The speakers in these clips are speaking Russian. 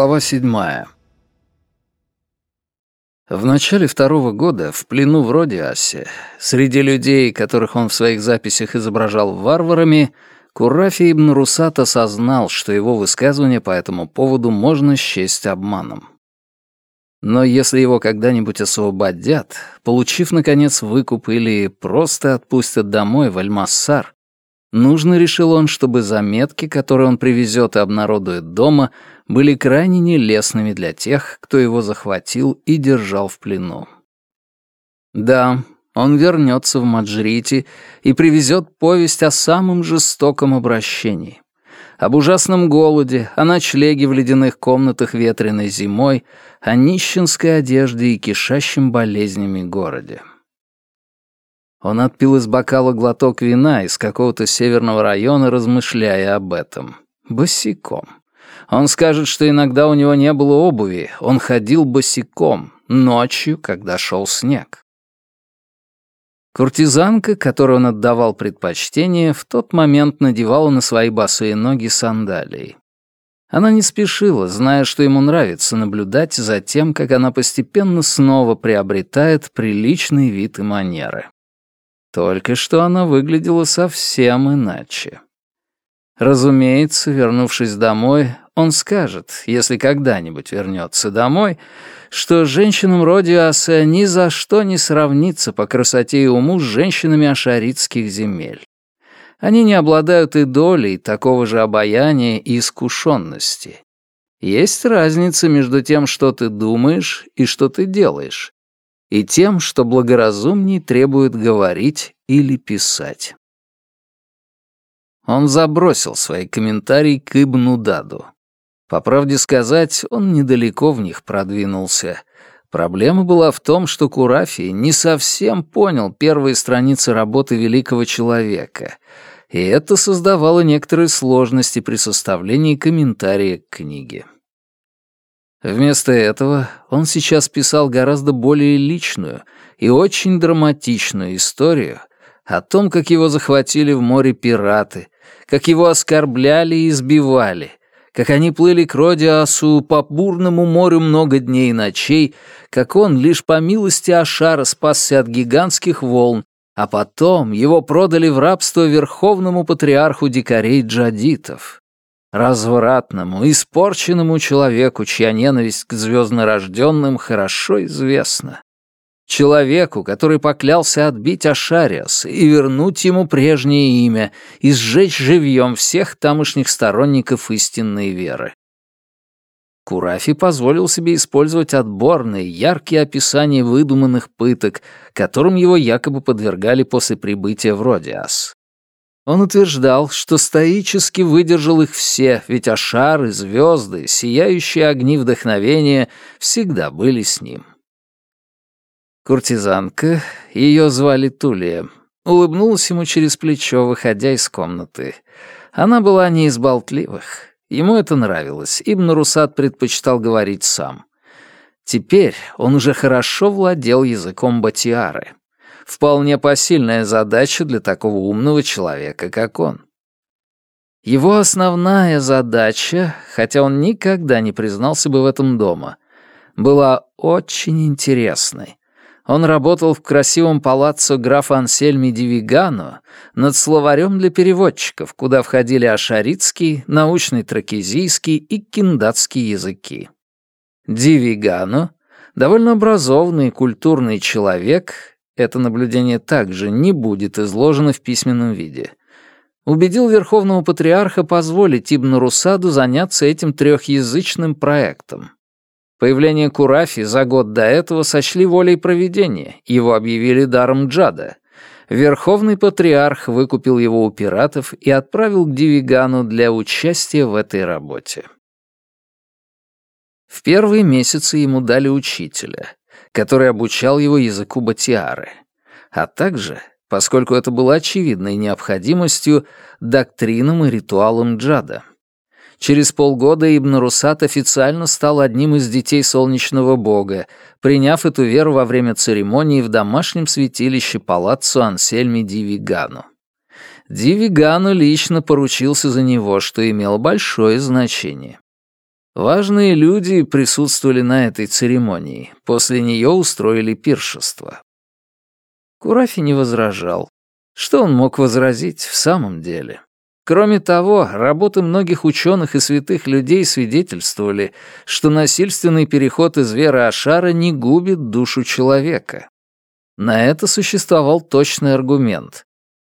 Глава седьмая. В начале второго года, в плену в Родиасе, среди людей, которых он в своих записях изображал варварами, Курафи ибн Русат осознал, что его высказывания по этому поводу можно счесть обманом. Но если его когда-нибудь освободят, получив, наконец, выкуп или просто отпустят домой в Альмассар, нужно, решил он, чтобы заметки, которые он привезет и обнародует дома, были крайне нелестными для тех, кто его захватил и держал в плену. Да, он вернется в Маджрити и привезет повесть о самом жестоком обращении. Об ужасном голоде, о ночлеге в ледяных комнатах ветреной зимой, о нищенской одежде и кишащем болезнями городе. Он отпил из бокала глоток вина из какого-то северного района, размышляя об этом. Босиком. Он скажет, что иногда у него не было обуви, он ходил босиком, ночью, когда шел снег. Куртизанка, которой он отдавал предпочтение, в тот момент надевала на свои босые ноги сандалии. Она не спешила, зная, что ему нравится наблюдать за тем, как она постепенно снова приобретает приличный вид и манеры. Только что она выглядела совсем иначе. Разумеется, вернувшись домой, он скажет, если когда-нибудь вернется домой, что женщинам Родиаса ни за что не сравнится по красоте и уму с женщинами ашаритских земель. Они не обладают и долей такого же обаяния и искушенности. Есть разница между тем, что ты думаешь и что ты делаешь, и тем, что благоразумней требует говорить или писать. Он забросил свои комментарии к Ибну Даду. По правде сказать, он недалеко в них продвинулся. Проблема была в том, что Курафи не совсем понял первые страницы работы великого человека, и это создавало некоторые сложности при составлении комментария к книге. Вместо этого он сейчас писал гораздо более личную и очень драматичную историю о том, как его захватили в море пираты, как его оскорбляли и избивали, как они плыли к Родиасу по бурному морю много дней и ночей, как он лишь по милости Ашара спасся от гигантских волн, а потом его продали в рабство верховному патриарху дикарей джадитов. Развратному, испорченному человеку, чья ненависть к звезднорожденным хорошо известна. Человеку, который поклялся отбить Ашариас и вернуть ему прежнее имя и сжечь живьем всех тамошних сторонников истинной веры. Курафи позволил себе использовать отборные, яркие описания выдуманных пыток, которым его якобы подвергали после прибытия в Родиас. Он утверждал, что стоически выдержал их все, ведь Ашары, звезды, сияющие огни вдохновения всегда были с ним. Куртизанка, ее звали Тулия, улыбнулась ему через плечо, выходя из комнаты. Она была не из болтливых. Ему это нравилось, Ибн Русат предпочитал говорить сам. Теперь он уже хорошо владел языком батиары. Вполне посильная задача для такого умного человека, как он. Его основная задача, хотя он никогда не признался бы в этом дома, была очень интересной он работал в красивом палаццо графа Ансельми Дивигано над словарем для переводчиков, куда входили ашаритский, научный тракизийский и киндатский языки. Дивигано, довольно образованный и культурный человек, это наблюдение также не будет изложено в письменном виде, убедил Верховного Патриарха позволить Ибн Русаду заняться этим трехязычным проектом. Появление Курафи за год до этого сочли волей проведения, его объявили даром Джада. Верховный патриарх выкупил его у пиратов и отправил к Дивигану для участия в этой работе. В первые месяцы ему дали учителя, который обучал его языку батиары, а также, поскольку это было очевидной необходимостью, доктринам и ритуалам Джада. Через полгода Ибн Русат официально стал одним из детей солнечного бога, приняв эту веру во время церемонии в домашнем святилище палаццо Ансельми Дивигану. Дивигану лично поручился за него, что имело большое значение. Важные люди присутствовали на этой церемонии. После нее устроили пиршество. Курафи не возражал. Что он мог возразить в самом деле? Кроме того, работы многих ученых и святых людей свидетельствовали, что насильственный переход из веры Ашара не губит душу человека. На это существовал точный аргумент.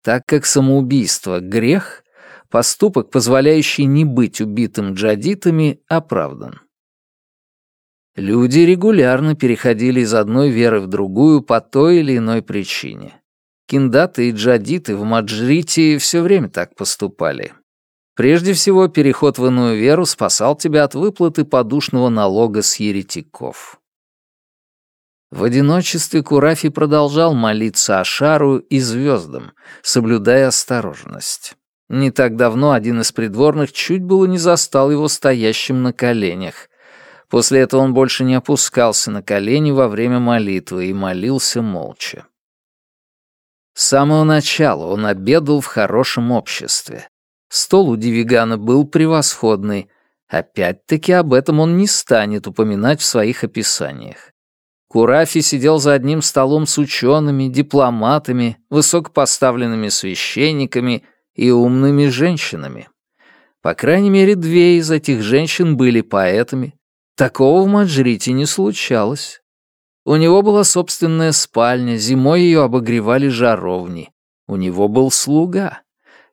Так как самоубийство — грех, поступок, позволяющий не быть убитым джадитами, оправдан. Люди регулярно переходили из одной веры в другую по той или иной причине. Киндаты и джадиты в Маджрите все время так поступали. Прежде всего, переход в иную веру спасал тебя от выплаты подушного налога с еретиков. В одиночестве Курафи продолжал молиться Ашару и звездам, соблюдая осторожность. Не так давно один из придворных чуть было не застал его стоящим на коленях. После этого он больше не опускался на колени во время молитвы и молился молча. С самого начала он обедал в хорошем обществе. Стол у Дивигана был превосходный. Опять-таки об этом он не станет упоминать в своих описаниях. Курафи сидел за одним столом с учеными, дипломатами, высокопоставленными священниками и умными женщинами. По крайней мере, две из этих женщин были поэтами. Такого в Маджрите не случалось. У него была собственная спальня, зимой ее обогревали жаровни. У него был слуга.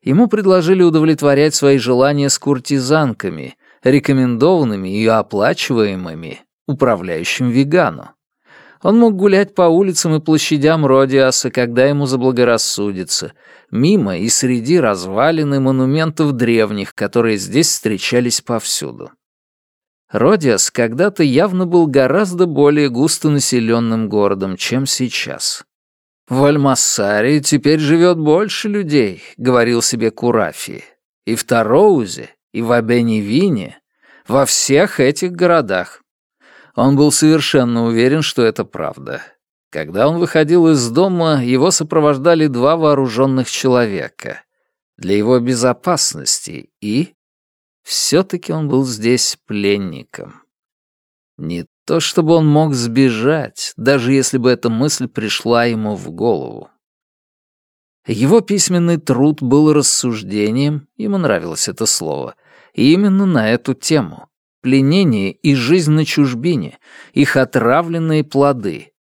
Ему предложили удовлетворять свои желания с куртизанками, рекомендованными и оплачиваемыми управляющим вегану. Он мог гулять по улицам и площадям Родиаса, когда ему заблагорассудится, мимо и среди развалин и монументов древних, которые здесь встречались повсюду. Родиас когда-то явно был гораздо более густонаселенным городом, чем сейчас. «В Альмассаре теперь живет больше людей», — говорил себе Курафи. «И в Тароузе, и в Абеневине, во всех этих городах». Он был совершенно уверен, что это правда. Когда он выходил из дома, его сопровождали два вооруженных человека. Для его безопасности и все-таки он был здесь пленником. Не то чтобы он мог сбежать, даже если бы эта мысль пришла ему в голову. Его письменный труд был рассуждением, ему нравилось это слово, именно на эту тему. Пленение и жизнь на чужбине, их отравленные плоды.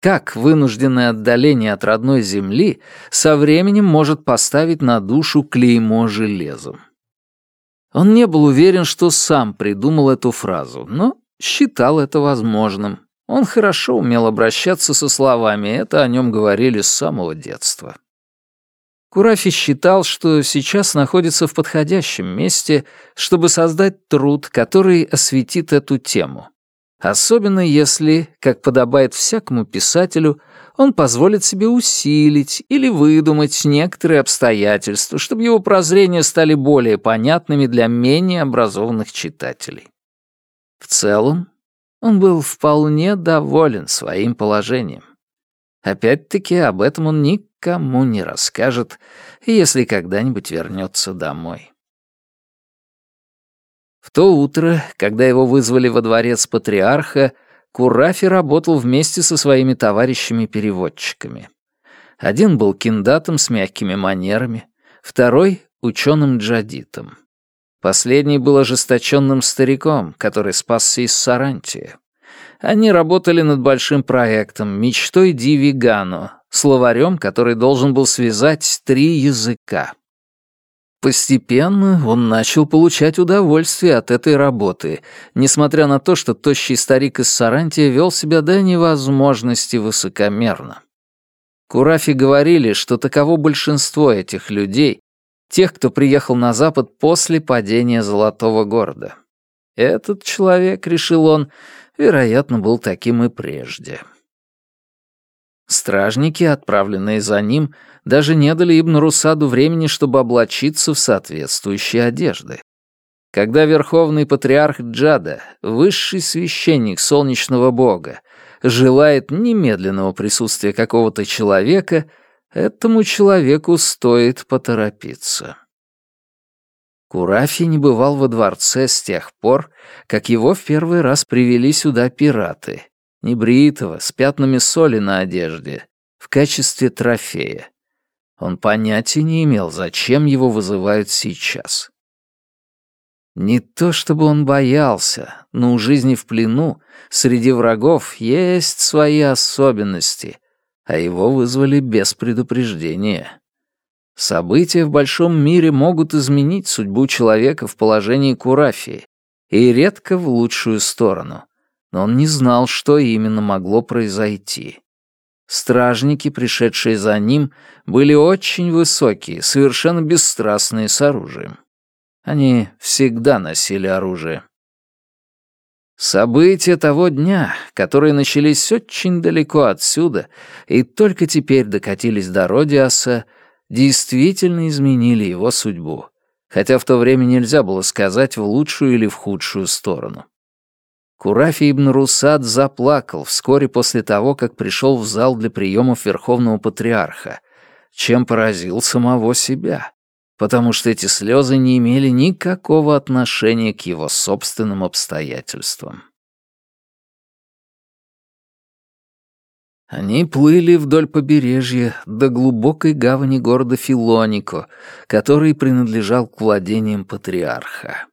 Как вынужденное отдаление от родной земли со временем может поставить на душу клеймо железом. Он не был уверен, что сам придумал эту фразу, но считал это возможным. Он хорошо умел обращаться со словами, это о нем говорили с самого детства. Курафи считал, что сейчас находится в подходящем месте, чтобы создать труд, который осветит эту тему. Особенно если, как подобает всякому писателю, он позволит себе усилить или выдумать некоторые обстоятельства, чтобы его прозрения стали более понятными для менее образованных читателей. В целом, он был вполне доволен своим положением. Опять-таки, об этом он никому не расскажет, если когда-нибудь вернется домой. В то утро, когда его вызвали во дворец патриарха, Курафи работал вместе со своими товарищами-переводчиками. Один был киндатом с мягкими манерами, второй — ученым-джадитом. Последний был ожесточенным стариком, который спасся из Сарантия. Они работали над большим проектом «Мечтой Диви Гану», словарем, который должен был связать три языка. Постепенно он начал получать удовольствие от этой работы, несмотря на то, что тощий старик из Сарантия вел себя до невозможности высокомерно. Курафи говорили, что таково большинство этих людей, тех, кто приехал на Запад после падения Золотого города. Этот человек, решил он, вероятно, был таким и прежде. Стражники, отправленные за ним, даже не дали Ибн Русаду времени, чтобы облачиться в соответствующие одежды. Когда верховный патриарх Джада, высший священник солнечного бога, желает немедленного присутствия какого-то человека, этому человеку стоит поторопиться. Курафи не бывал во дворце с тех пор, как его в первый раз привели сюда пираты, небритого, с пятнами соли на одежде, в качестве трофея. Он понятия не имел, зачем его вызывают сейчас. Не то чтобы он боялся, но у жизни в плену среди врагов есть свои особенности, а его вызвали без предупреждения. События в большом мире могут изменить судьбу человека в положении Курафии, и редко в лучшую сторону. Но он не знал, что именно могло произойти. Стражники, пришедшие за ним, были очень высокие, совершенно бесстрастные с оружием. Они всегда носили оружие. События того дня, которые начались очень далеко отсюда и только теперь докатились до Родиаса, действительно изменили его судьбу, хотя в то время нельзя было сказать в лучшую или в худшую сторону. Курафи ибн Русад заплакал вскоре после того, как пришел в зал для приемов Верховного Патриарха, чем поразил самого себя, потому что эти слезы не имели никакого отношения к его собственным обстоятельствам. Они плыли вдоль побережья до глубокой гавани города Филонико, который принадлежал к владениям патриарха.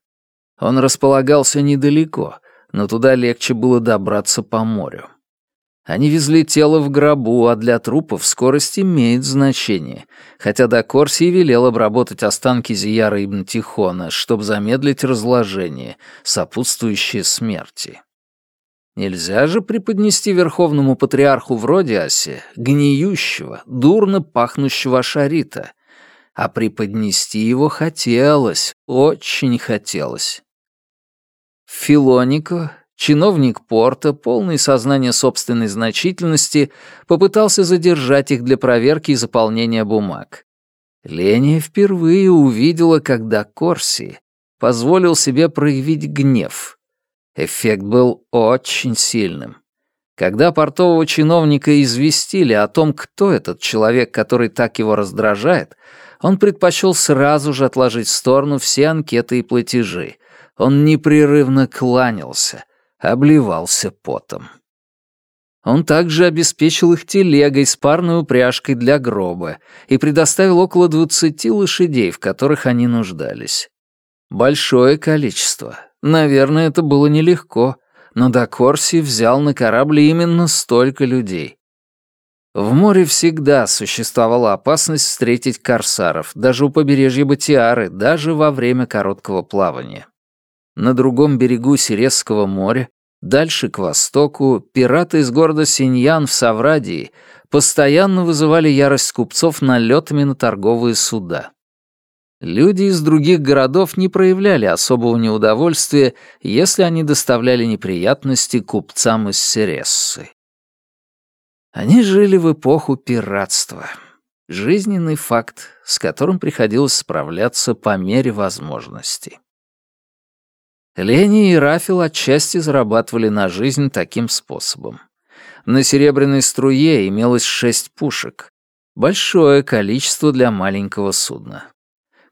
Он располагался недалеко, но туда легче было добраться по морю. Они везли тело в гробу, а для трупов скорость имеет значение, хотя до Корсии велел обработать останки Зияра ибн Тихона, чтобы замедлить разложение, сопутствующее смерти. Нельзя же преподнести верховному патриарху в Родиасе гниющего, дурно пахнущего шарита, а преподнести его хотелось, очень хотелось. Филонико, чиновник порта, полный сознания собственной значительности, попытался задержать их для проверки и заполнения бумаг. Леня впервые увидела, когда Корси позволил себе проявить гнев — Эффект был очень сильным. Когда портового чиновника известили о том, кто этот человек, который так его раздражает, он предпочел сразу же отложить в сторону все анкеты и платежи. Он непрерывно кланялся, обливался потом. Он также обеспечил их телегой с парной упряжкой для гроба и предоставил около двадцати лошадей, в которых они нуждались. Большое количество, Наверное, это было нелегко, но до Корси взял на корабль именно столько людей. В море всегда существовала опасность встретить корсаров, даже у побережья Батиары, даже во время короткого плавания. На другом берегу Сиресского моря, дальше к востоку, пираты из города Синьян в Саврадии постоянно вызывали ярость купцов налетами на торговые суда. Люди из других городов не проявляли особого неудовольствия, если они доставляли неприятности купцам из Серессы. Они жили в эпоху пиратства. Жизненный факт, с которым приходилось справляться по мере возможности. Лени и Рафил отчасти зарабатывали на жизнь таким способом. На серебряной струе имелось шесть пушек. Большое количество для маленького судна.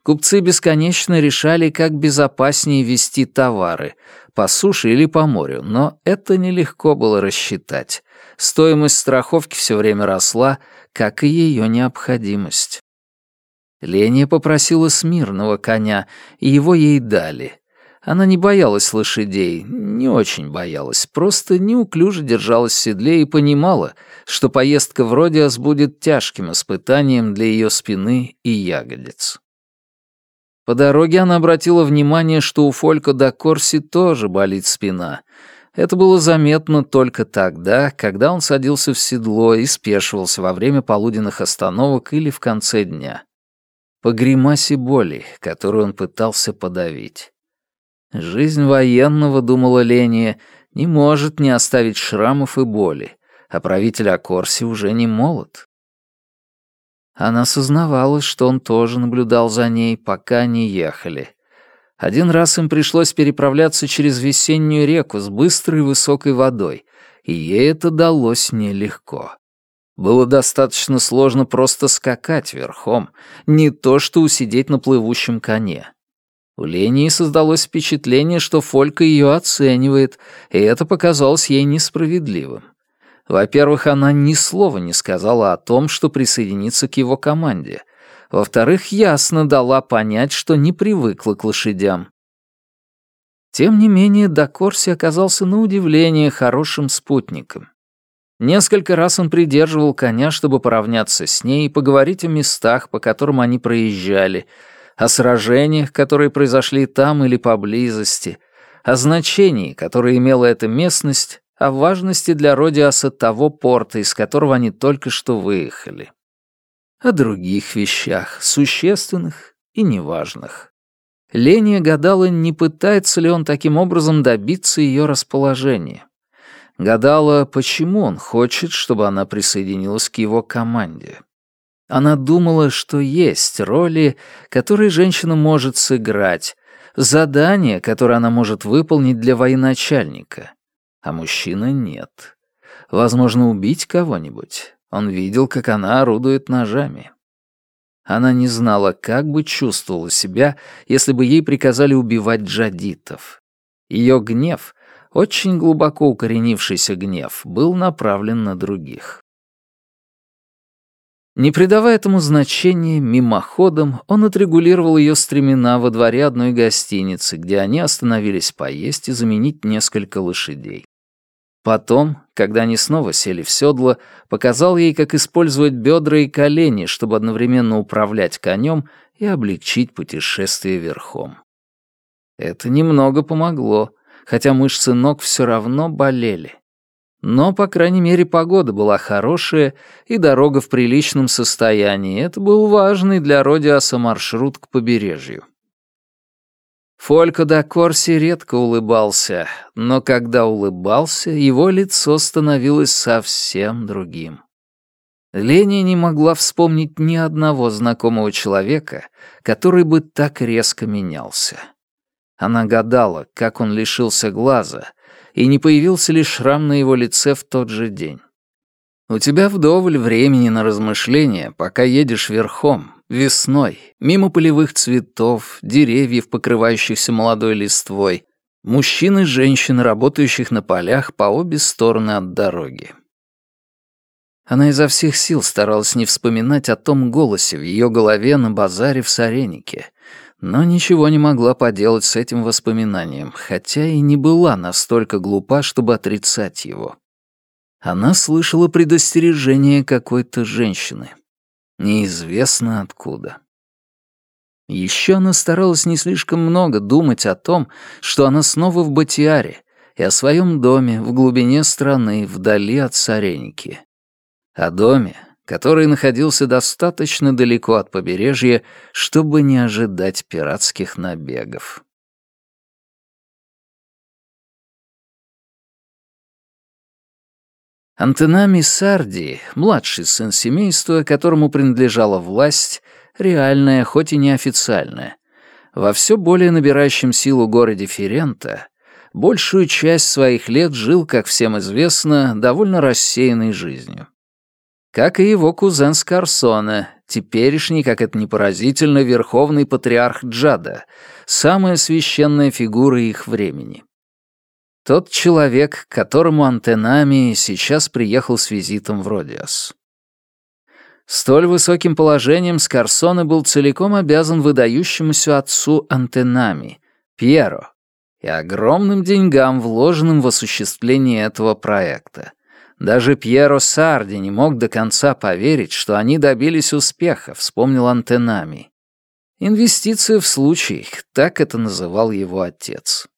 Купцы бесконечно решали, как безопаснее везти товары, по суше или по морю, но это нелегко было рассчитать. Стоимость страховки все время росла, как и ее необходимость. Леня попросила смирного коня, и его ей дали. Она не боялась лошадей, не очень боялась, просто неуклюже держалась в седле и понимала, что поездка в Родиас будет тяжким испытанием для ее спины и ягодиц. По дороге она обратила внимание, что у Фолько до Корси тоже болит спина. Это было заметно только тогда, когда он садился в седло и спешивался во время полуденных остановок или в конце дня. По гримасе боли, которую он пытался подавить. Жизнь военного, думала Ления, не может не оставить шрамов и боли, а правитель Акорси уже не молод. Она сознавала, что он тоже наблюдал за ней, пока они ехали. Один раз им пришлось переправляться через весеннюю реку с быстрой высокой водой, и ей это далось нелегко. Было достаточно сложно просто скакать верхом, не то что усидеть на плывущем коне. У Лении создалось впечатление, что Фолька ее оценивает, и это показалось ей несправедливым. Во-первых, она ни слова не сказала о том, что присоединится к его команде. Во-вторых, ясно дала понять, что не привыкла к лошадям. Тем не менее, Дакорси оказался на удивление хорошим спутником. Несколько раз он придерживал коня, чтобы поравняться с ней и поговорить о местах, по которым они проезжали, о сражениях, которые произошли там или поблизости, о значении, которое имела эта местность, о важности для Родиаса того порта, из которого они только что выехали. О других вещах, существенных и неважных. Леня гадала, не пытается ли он таким образом добиться ее расположения. Гадала, почему он хочет, чтобы она присоединилась к его команде. Она думала, что есть роли, которые женщина может сыграть, задания, которые она может выполнить для военачальника, а мужчина нет. Возможно, убить кого-нибудь. Он видел, как она орудует ножами. Она не знала, как бы чувствовала себя, если бы ей приказали убивать джадитов. Ее гнев, очень глубоко укоренившийся гнев, был направлен на других. Не придавая этому значения, мимоходом он отрегулировал ее стремена во дворе одной гостиницы, где они остановились поесть и заменить несколько лошадей. Потом, когда они снова сели в седло, показал ей, как использовать бедра и колени, чтобы одновременно управлять конем и облегчить путешествие верхом. Это немного помогло, хотя мышцы ног все равно болели. Но, по крайней мере, погода была хорошая и дорога в приличном состоянии. Это был важный для Родиаса маршрут к побережью. Фолько да Корси редко улыбался, но когда улыбался, его лицо становилось совсем другим. Леня не могла вспомнить ни одного знакомого человека, который бы так резко менялся. Она гадала, как он лишился глаза, и не появился ли шрам на его лице в тот же день. У тебя вдоволь времени на размышления, пока едешь верхом, весной, мимо полевых цветов, деревьев, покрывающихся молодой листвой, мужчин и женщин, работающих на полях по обе стороны от дороги. Она изо всех сил старалась не вспоминать о том голосе в ее голове на базаре в Саренике, но ничего не могла поделать с этим воспоминанием, хотя и не была настолько глупа, чтобы отрицать его. Она слышала предостережение какой-то женщины. Неизвестно откуда. Еще она старалась не слишком много думать о том, что она снова в Батиаре и о своем доме в глубине страны, вдали от Сареники. О доме, который находился достаточно далеко от побережья, чтобы не ожидать пиратских набегов. Антенами Сарди, младший сын семейства, которому принадлежала власть, реальная, хоть и неофициальная, во все более набирающем силу городе Ферента, большую часть своих лет жил, как всем известно, довольно рассеянной жизнью как и его кузен Скарсона, теперешний, как это не поразительно, верховный патриарх Джада, самая священная фигура их времени. Тот человек, к которому Антенами сейчас приехал с визитом в Родиас. Столь высоким положением Скарсона был целиком обязан выдающемуся отцу Антенами, Пьеро, и огромным деньгам, вложенным в осуществление этого проекта — даже Пьеро Сарди не мог до конца поверить, что они добились успеха, вспомнил Антенами. Инвестиция в случай, так это называл его отец.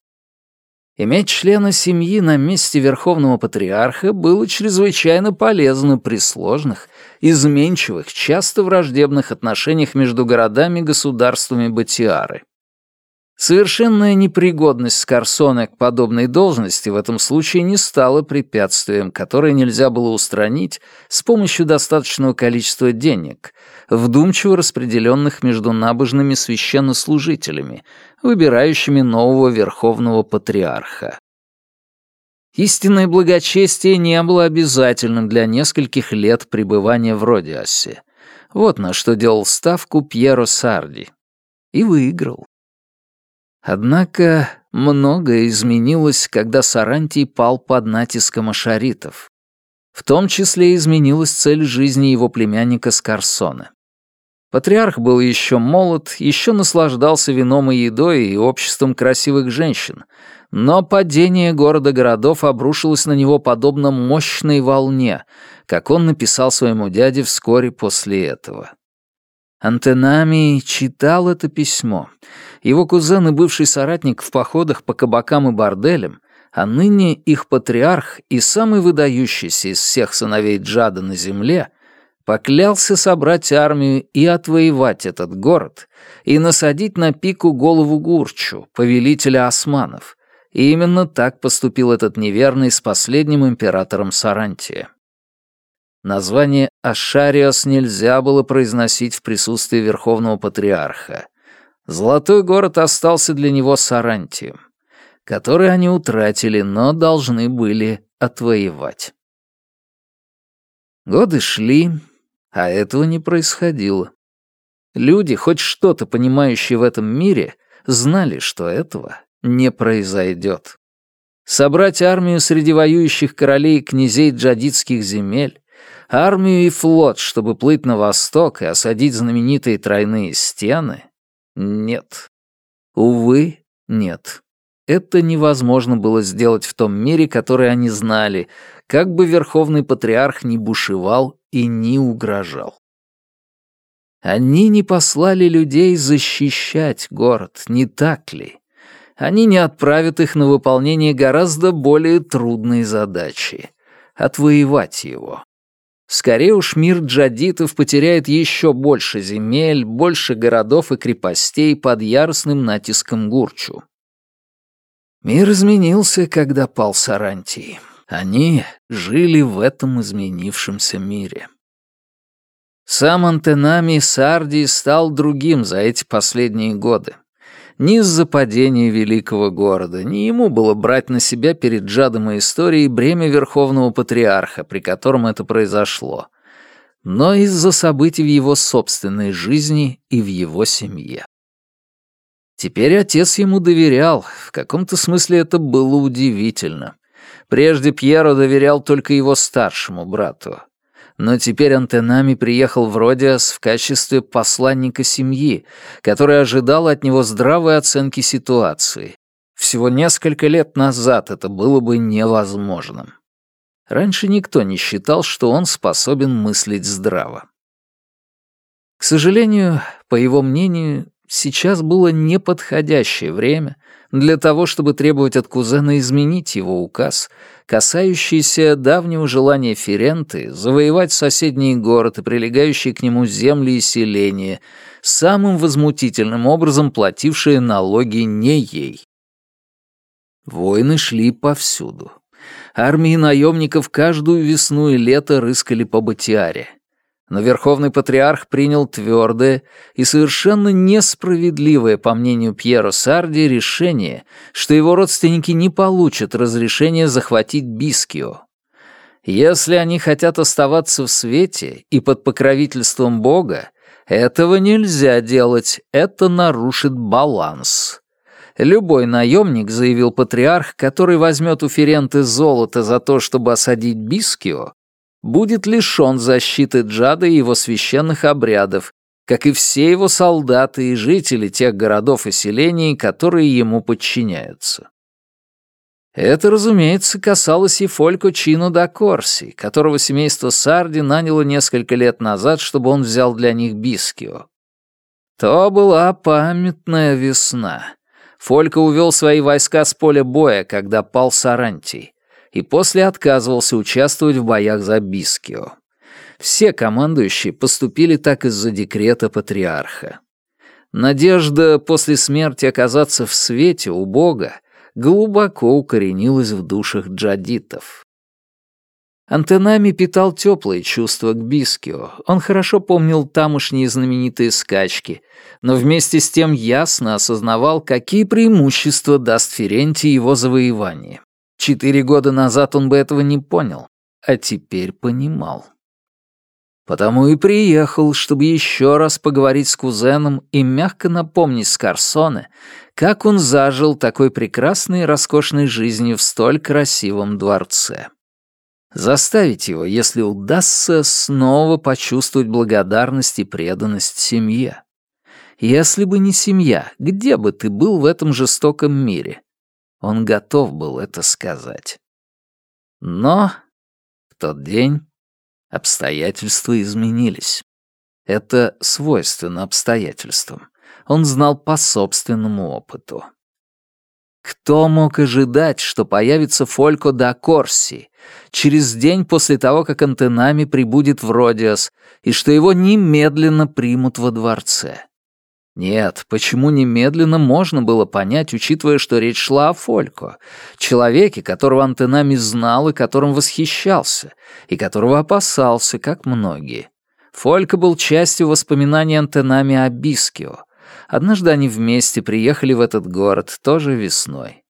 Иметь члена семьи на месте Верховного Патриарха было чрезвычайно полезно при сложных, изменчивых, часто враждебных отношениях между городами и государствами Батиары. Совершенная непригодность Скарсона к подобной должности в этом случае не стала препятствием, которое нельзя было устранить с помощью достаточного количества денег, вдумчиво распределенных между набожными священнослужителями, выбирающими нового верховного патриарха. Истинное благочестие не было обязательным для нескольких лет пребывания в Родиасе. Вот на что делал ставку Пьеро Сарди. И выиграл. Однако многое изменилось, когда Сарантий пал под натиском ашаритов. В том числе изменилась цель жизни его племянника Скарсона. Патриарх был еще молод, еще наслаждался вином и едой и обществом красивых женщин, но падение города-городов обрушилось на него подобно мощной волне, как он написал своему дяде вскоре после этого. Антенами читал это письмо. Его кузен и бывший соратник в походах по кабакам и борделям, а ныне их патриарх и самый выдающийся из всех сыновей Джада на земле, поклялся собрать армию и отвоевать этот город, и насадить на пику голову Гурчу, повелителя османов. И именно так поступил этот неверный с последним императором Сарантия. Название Ашариос нельзя было произносить в присутствии Верховного Патриарха. Золотой город остался для него Сарантием, который они утратили, но должны были отвоевать. Годы шли, а этого не происходило. Люди, хоть что-то понимающие в этом мире, знали, что этого не произойдет. Собрать армию среди воюющих королей и князей джадитских земель, армию и флот, чтобы плыть на восток и осадить знаменитые тройные стены? Нет. Увы, нет. Это невозможно было сделать в том мире, который они знали, как бы Верховный Патриарх ни бушевал и не угрожал. Они не послали людей защищать город, не так ли? Они не отправят их на выполнение гораздо более трудной задачи — отвоевать его. Скорее уж мир джадитов потеряет еще больше земель, больше городов и крепостей под яростным натиском Гурчу. Мир изменился, когда пал Сарантий. Они жили в этом изменившемся мире. Сам Антенами Сарди стал другим за эти последние годы ни из-за падения великого города, ни ему было брать на себя перед Джадом и историей бремя Верховного Патриарха, при котором это произошло, но из-за событий в его собственной жизни и в его семье. Теперь отец ему доверял, в каком-то смысле это было удивительно. Прежде Пьеро доверял только его старшему брату, но теперь Антенами приехал в Родиас в качестве посланника семьи, который ожидал от него здравой оценки ситуации. Всего несколько лет назад это было бы невозможным. Раньше никто не считал, что он способен мыслить здраво. К сожалению, по его мнению, сейчас было неподходящее время для того, чтобы требовать от кузена изменить его указ, касающийся давнего желания Ференты завоевать соседний город и прилегающие к нему земли и селения, самым возмутительным образом платившие налоги не ей. Войны шли повсюду. Армии наемников каждую весну и лето рыскали по Батиаре но Верховный Патриарх принял твердое и совершенно несправедливое, по мнению Пьеро Сарди, решение, что его родственники не получат разрешения захватить Бискио. Если они хотят оставаться в свете и под покровительством Бога, этого нельзя делать, это нарушит баланс. Любой наемник, заявил патриарх, который возьмет у Ференты золото за то, чтобы осадить Бискио, будет лишен защиты Джада и его священных обрядов, как и все его солдаты и жители тех городов и селений, которые ему подчиняются. Это, разумеется, касалось и Фолько Чино да Корси, которого семейство Сарди наняло несколько лет назад, чтобы он взял для них Бискио. То была памятная весна. Фолько увел свои войска с поля боя, когда пал Сарантий и после отказывался участвовать в боях за Бискио. Все командующие поступили так из-за декрета патриарха. Надежда после смерти оказаться в свете у Бога глубоко укоренилась в душах джадитов. Антенами питал теплые чувства к Бискио. Он хорошо помнил тамошние знаменитые скачки, но вместе с тем ясно осознавал, какие преимущества даст Ференти его завоевание. Четыре года назад он бы этого не понял, а теперь понимал. Потому и приехал, чтобы еще раз поговорить с кузеном и мягко напомнить Скарсоне, как он зажил такой прекрасной и роскошной жизнью в столь красивом дворце. Заставить его, если удастся, снова почувствовать благодарность и преданность семье. Если бы не семья, где бы ты был в этом жестоком мире? Он готов был это сказать. Но в тот день Обстоятельства изменились. Это свойственно обстоятельствам. Он знал по собственному опыту. Кто мог ожидать, что появится Фолько да Корси через день после того, как Антенами прибудет в Родиас, и что его немедленно примут во дворце? Нет, почему немедленно можно было понять, учитывая, что речь шла о Фолько, человеке, которого Антенами знал и которым восхищался, и которого опасался, как многие. Фолько был частью воспоминаний Антенами о Бискио. Однажды они вместе приехали в этот город, тоже весной.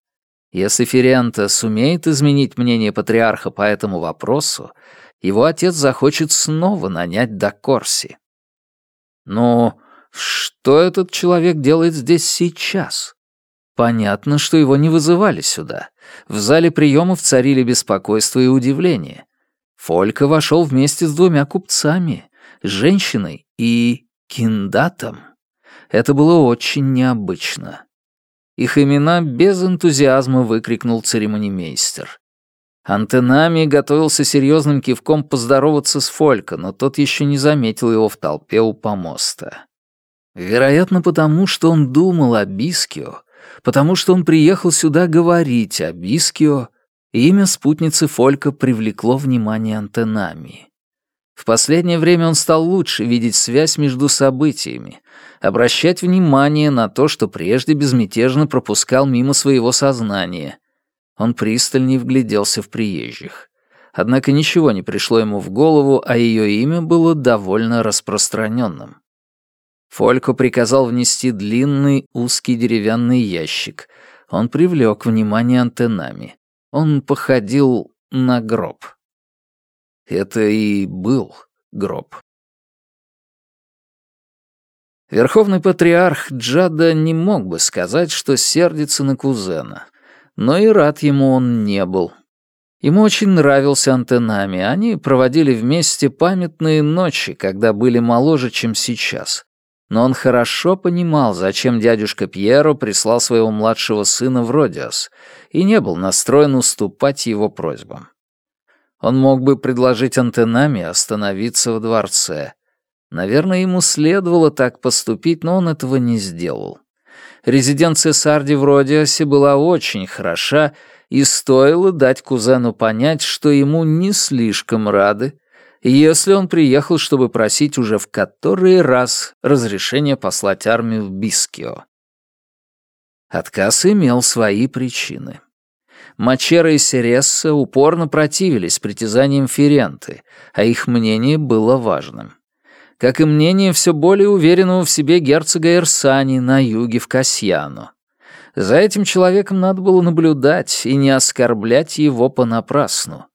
Если Ферента сумеет изменить мнение патриарха по этому вопросу, его отец захочет снова нанять Дакорси. Но что этот человек делает здесь сейчас? Понятно, что его не вызывали сюда. В зале приемов царили беспокойство и удивление. Фолька вошел вместе с двумя купцами, женщиной и киндатом. Это было очень необычно. Их имена без энтузиазма выкрикнул церемонимейстер. Антенами готовился серьезным кивком поздороваться с Фолька, но тот еще не заметил его в толпе у помоста. Вероятно, потому что он думал о Бискио, потому что он приехал сюда говорить о Бискио, имя спутницы Фолька привлекло внимание антенами. В последнее время он стал лучше видеть связь между событиями, обращать внимание на то, что прежде безмятежно пропускал мимо своего сознания. Он пристальнее вгляделся в приезжих. Однако ничего не пришло ему в голову, а ее имя было довольно распространенным. Фолько приказал внести длинный узкий деревянный ящик. Он привлек внимание антеннами. Он походил на гроб. Это и был гроб. Верховный патриарх Джада не мог бы сказать, что сердится на кузена, но и рад ему он не был. Ему очень нравился антеннами, они проводили вместе памятные ночи, когда были моложе, чем сейчас но он хорошо понимал, зачем дядюшка Пьеро прислал своего младшего сына в Родиас, и не был настроен уступать его просьбам. Он мог бы предложить антенами остановиться в дворце. Наверное, ему следовало так поступить, но он этого не сделал. Резиденция Сарди в Родиасе была очень хороша, и стоило дать кузену понять, что ему не слишком рады, если он приехал, чтобы просить уже в который раз разрешение послать армию в Бискио. Отказ имел свои причины. Мачера и Сересса упорно противились притязаниям Ференты, а их мнение было важным. Как и мнение все более уверенного в себе герцога Эрсани на юге в Касьяно. За этим человеком надо было наблюдать и не оскорблять его понапрасну.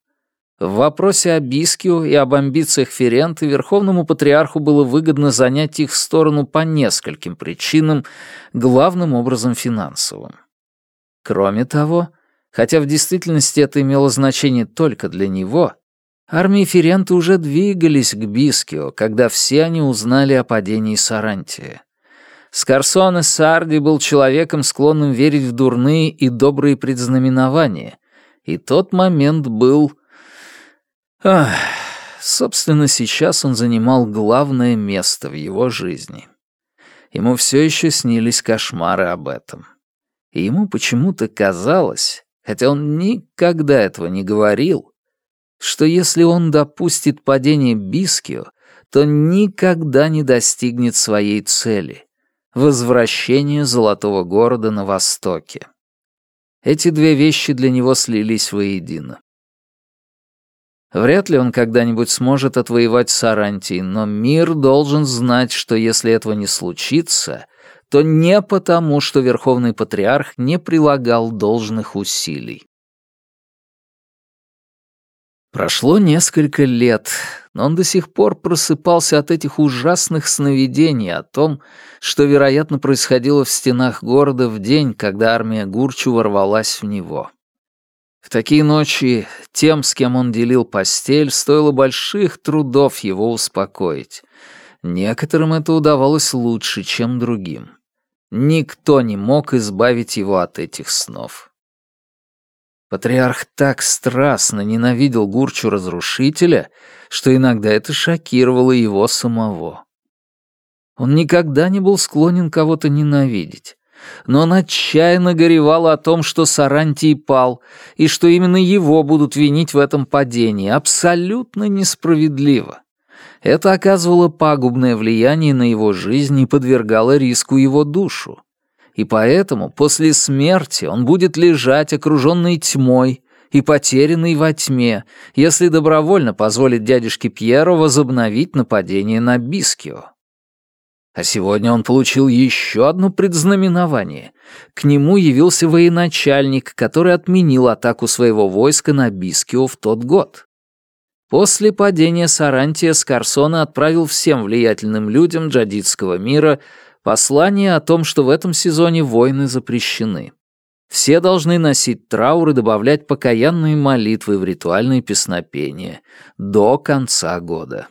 В вопросе о Бискио и об амбициях Ференты Верховному Патриарху было выгодно занять их сторону по нескольким причинам, главным образом финансовым. Кроме того, хотя в действительности это имело значение только для него, армии Ференты уже двигались к Бискио, когда все они узнали о падении Сарантия. Скарсоне Сарди был человеком, склонным верить в дурные и добрые предзнаменования, и тот момент был Ах, собственно, сейчас он занимал главное место в его жизни. Ему все еще снились кошмары об этом. И ему почему-то казалось, хотя он никогда этого не говорил, что если он допустит падение Бискио, то никогда не достигнет своей цели — возвращения Золотого города на Востоке. Эти две вещи для него слились воедино. Вряд ли он когда-нибудь сможет отвоевать Сарантий, но мир должен знать, что если этого не случится, то не потому, что Верховный Патриарх не прилагал должных усилий. Прошло несколько лет, но он до сих пор просыпался от этих ужасных сновидений о том, что, вероятно, происходило в стенах города в день, когда армия Гурчу ворвалась в него. В такие ночи тем, с кем он делил постель, стоило больших трудов его успокоить. Некоторым это удавалось лучше, чем другим. Никто не мог избавить его от этих снов. Патриарх так страстно ненавидел Гурчу-разрушителя, что иногда это шокировало его самого. Он никогда не был склонен кого-то ненавидеть, но он отчаянно горевал о том, что Сарантий пал, и что именно его будут винить в этом падении, абсолютно несправедливо. Это оказывало пагубное влияние на его жизнь и подвергало риску его душу и поэтому после смерти он будет лежать окруженный тьмой и потерянный во тьме, если добровольно позволит дядюшке Пьеру возобновить нападение на Бискио. А сегодня он получил еще одно предзнаменование. К нему явился военачальник, который отменил атаку своего войска на Бискио в тот год. После падения Сарантия Скарсона отправил всем влиятельным людям джадитского мира Послание о том, что в этом сезоне войны запрещены. Все должны носить траур и добавлять покаянные молитвы в ритуальные песнопения до конца года.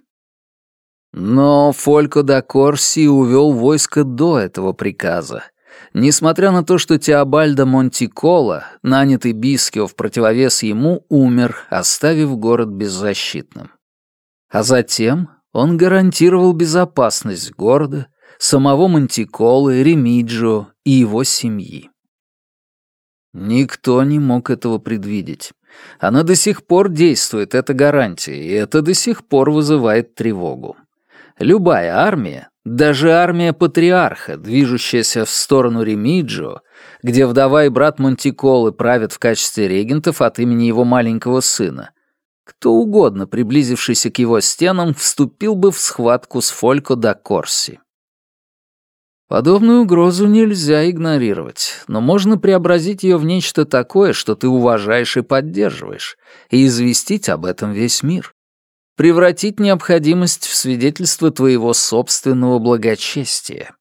Но Фолько да Корси увел войско до этого приказа. Несмотря на то, что Теобальдо Монтикола, нанятый Бискио в противовес ему, умер, оставив город беззащитным. А затем он гарантировал безопасность города, самого Мантиколы, Ремиджо и его семьи. Никто не мог этого предвидеть. Она до сих пор действует, эта гарантия, и это до сих пор вызывает тревогу. Любая армия, даже армия патриарха, движущаяся в сторону Ремиджо, где вдова и брат Монтиколы правят в качестве регентов от имени его маленького сына, кто угодно, приблизившийся к его стенам, вступил бы в схватку с Фолько да Корси. Подобную угрозу нельзя игнорировать, но можно преобразить ее в нечто такое, что ты уважаешь и поддерживаешь, и известить об этом весь мир. Превратить необходимость в свидетельство твоего собственного благочестия.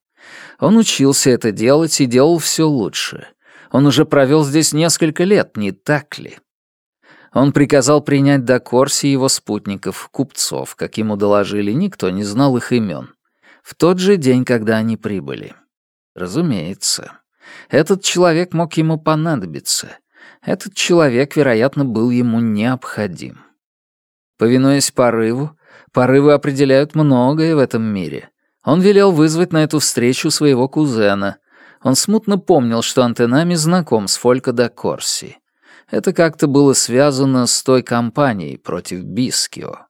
Он учился это делать и делал все лучше. Он уже провел здесь несколько лет, не так ли? Он приказал принять до Корси его спутников, купцов, как ему доложили, никто не знал их имен в тот же день, когда они прибыли. Разумеется. Этот человек мог ему понадобиться. Этот человек, вероятно, был ему необходим. Повинуясь порыву, порывы определяют многое в этом мире. Он велел вызвать на эту встречу своего кузена. Он смутно помнил, что Антенами знаком с Фолько да Корси. Это как-то было связано с той кампанией против Бискио.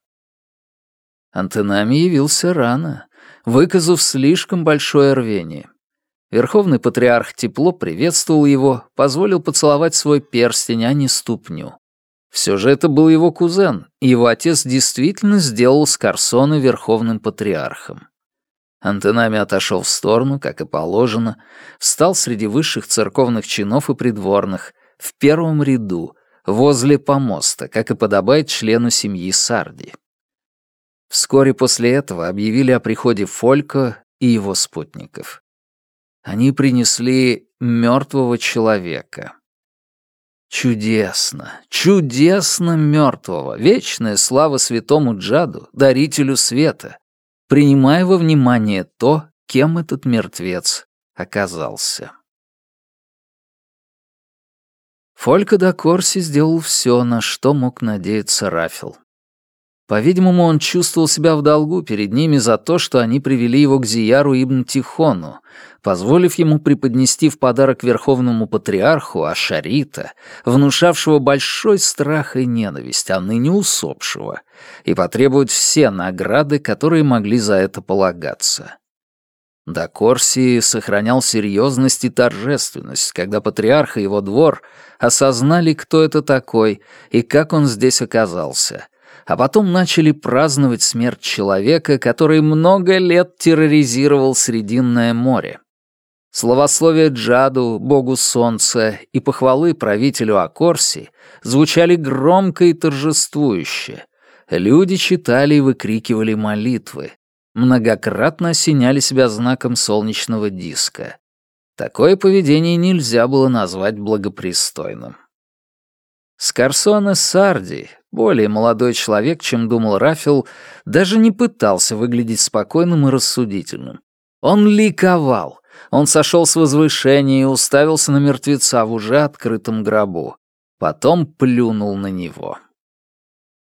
Антенами явился рано, выказав слишком большое рвение. Верховный патриарх тепло приветствовал его, позволил поцеловать свой перстень, а не ступню. Все же это был его кузен, его отец действительно сделал Скарсона верховным патриархом. Антенами отошел в сторону, как и положено, встал среди высших церковных чинов и придворных, в первом ряду, возле помоста, как и подобает члену семьи Сарди. Вскоре после этого объявили о приходе Фолько и его спутников. Они принесли мертвого человека. Чудесно, чудесно мертвого, вечная слава святому Джаду, дарителю света, принимая во внимание то, кем этот мертвец оказался. Фолька да Корси сделал все, на что мог надеяться Рафил. По-видимому, он чувствовал себя в долгу перед ними за то, что они привели его к Зияру ибн Тихону, позволив ему преподнести в подарок верховному патриарху Ашарита, внушавшего большой страх и ненависть, а ныне усопшего, и потребовать все награды, которые могли за это полагаться. До Корсии сохранял серьезность и торжественность, когда патриарх и его двор осознали, кто это такой и как он здесь оказался — а потом начали праздновать смерть человека, который много лет терроризировал Срединное море. Словословие Джаду, богу солнца, и похвалы правителю Акорси звучали громко и торжествующе. Люди читали и выкрикивали молитвы. Многократно осеняли себя знаком солнечного диска. Такое поведение нельзя было назвать благопристойным. Скарсоне Сарди, более молодой человек, чем думал Рафил, даже не пытался выглядеть спокойным и рассудительным. Он ликовал. Он сошел с возвышения и уставился на мертвеца в уже открытом гробу. Потом плюнул на него.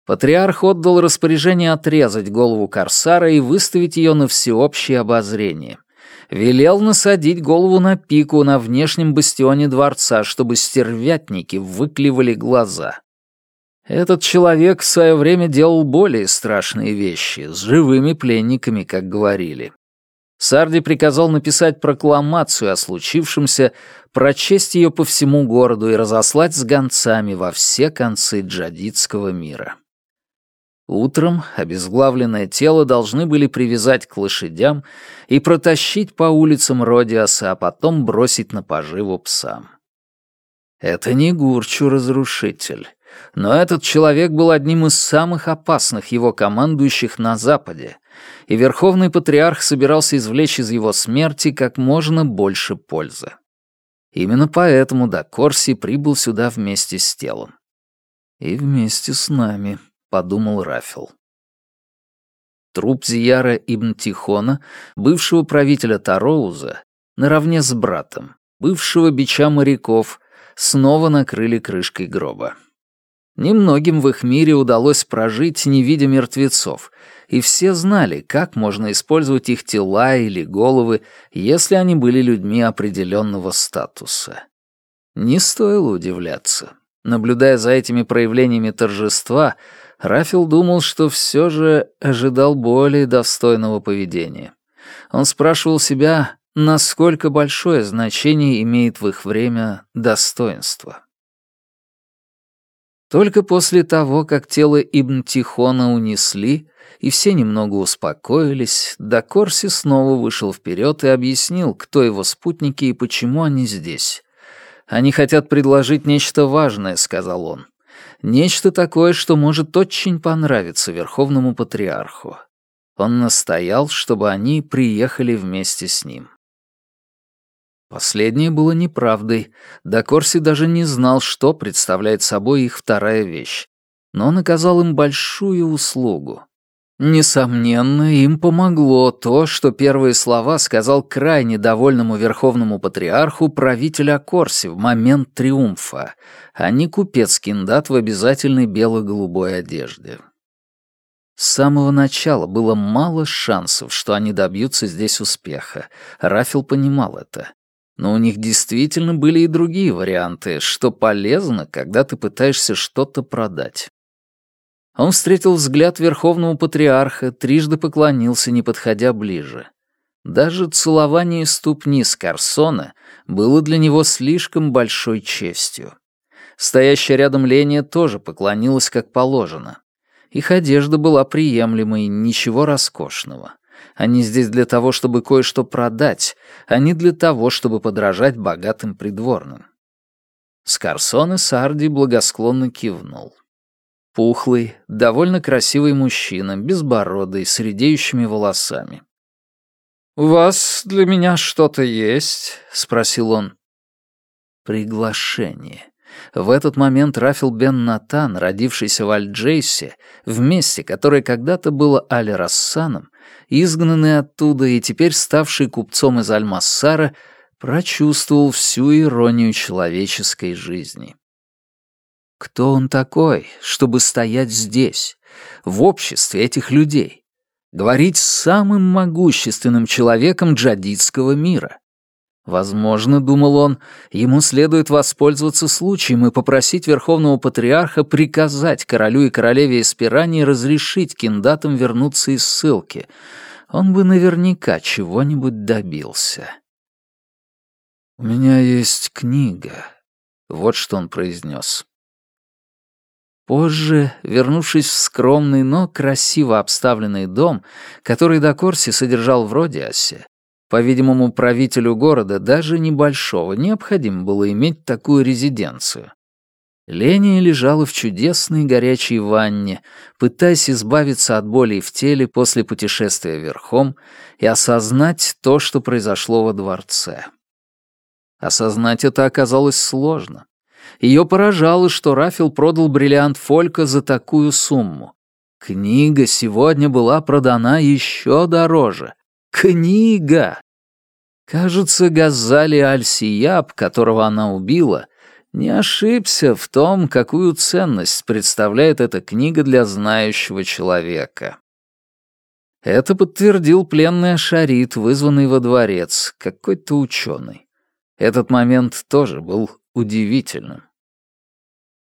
Патриарх отдал распоряжение отрезать голову Корсара и выставить ее на всеобщее обозрение. Велел насадить голову на пику на внешнем бастионе дворца, чтобы стервятники выклевали глаза. Этот человек в свое время делал более страшные вещи, с живыми пленниками, как говорили. Сарди приказал написать прокламацию о случившемся, прочесть ее по всему городу и разослать с гонцами во все концы джадидского мира. Утром обезглавленное тело должны были привязать к лошадям и протащить по улицам Родиаса, а потом бросить на поживу псам. Это не Гурчу-разрушитель, но этот человек был одним из самых опасных его командующих на Западе, и Верховный Патриарх собирался извлечь из его смерти как можно больше пользы. Именно поэтому до Корси прибыл сюда вместе с телом. И вместе с нами подумал Рафил. Труп Зияра ибн Тихона, бывшего правителя Тароуза, наравне с братом, бывшего бича моряков, снова накрыли крышкой гроба. Немногим в их мире удалось прожить, не видя мертвецов, и все знали, как можно использовать их тела или головы, если они были людьми определенного статуса. Не стоило удивляться. Наблюдая за этими проявлениями торжества, Рафил думал, что все же ожидал более достойного поведения. Он спрашивал себя, насколько большое значение имеет в их время достоинство. Только после того, как тело Ибн Тихона унесли, и все немного успокоились, Дакорси снова вышел вперед и объяснил, кто его спутники и почему они здесь. «Они хотят предложить нечто важное», — сказал он. Нечто такое, что может очень понравиться Верховному Патриарху. Он настоял, чтобы они приехали вместе с ним. Последнее было неправдой. Дакорси даже не знал, что представляет собой их вторая вещь. Но он оказал им большую услугу. Несомненно, им помогло то, что первые слова сказал крайне довольному верховному патриарху правитель Акорси в момент триумфа, а не купец Киндат в обязательной бело-голубой одежде. С самого начала было мало шансов, что они добьются здесь успеха. Рафил понимал это. Но у них действительно были и другие варианты, что полезно, когда ты пытаешься что-то продать. Он встретил взгляд Верховного Патриарха, трижды поклонился, не подходя ближе. Даже целование ступни Скарсона было для него слишком большой честью. Стоящая рядом Леня тоже поклонилась как положено. Их одежда была приемлемой, ничего роскошного. Они здесь для того, чтобы кое-что продать, а не для того, чтобы подражать богатым придворным. Скарсон и Сарди благосклонно кивнул. Пухлый, довольно красивый мужчина, безбородый, с редеющими волосами. «У вас для меня что-то есть?» — спросил он. «Приглашение». В этот момент Рафил бен Натан, родившийся в Аль-Джейсе, в месте, которое когда-то было Аль-Рассаном, изгнанный оттуда и теперь ставший купцом из Аль-Массара, прочувствовал всю иронию человеческой жизни. Кто он такой, чтобы стоять здесь, в обществе этих людей? Говорить с самым могущественным человеком джадидского мира? Возможно, думал он, ему следует воспользоваться случаем и попросить Верховного Патриарха приказать королю и королеве Эспирании разрешить киндатам вернуться из ссылки. Он бы наверняка чего-нибудь добился. «У меня есть книга», — вот что он произнес. Позже, вернувшись в скромный, но красиво обставленный дом, который Докорси содержал в Родиасе, По-видимому, правителю города, даже небольшого, необходимо было иметь такую резиденцию. Ления лежала в чудесной горячей ванне, пытаясь избавиться от болей в теле после путешествия верхом и осознать то, что произошло во дворце. Осознать это оказалось сложно. Ее поражало, что Рафил продал бриллиант Фолька за такую сумму. Книга сегодня была продана еще дороже. Книга! Кажется, Газали Аль-Сияб, которого она убила, не ошибся в том, какую ценность представляет эта книга для знающего человека. Это подтвердил пленный Ашарит, вызванный во дворец, какой-то ученый. Этот момент тоже был удивительным.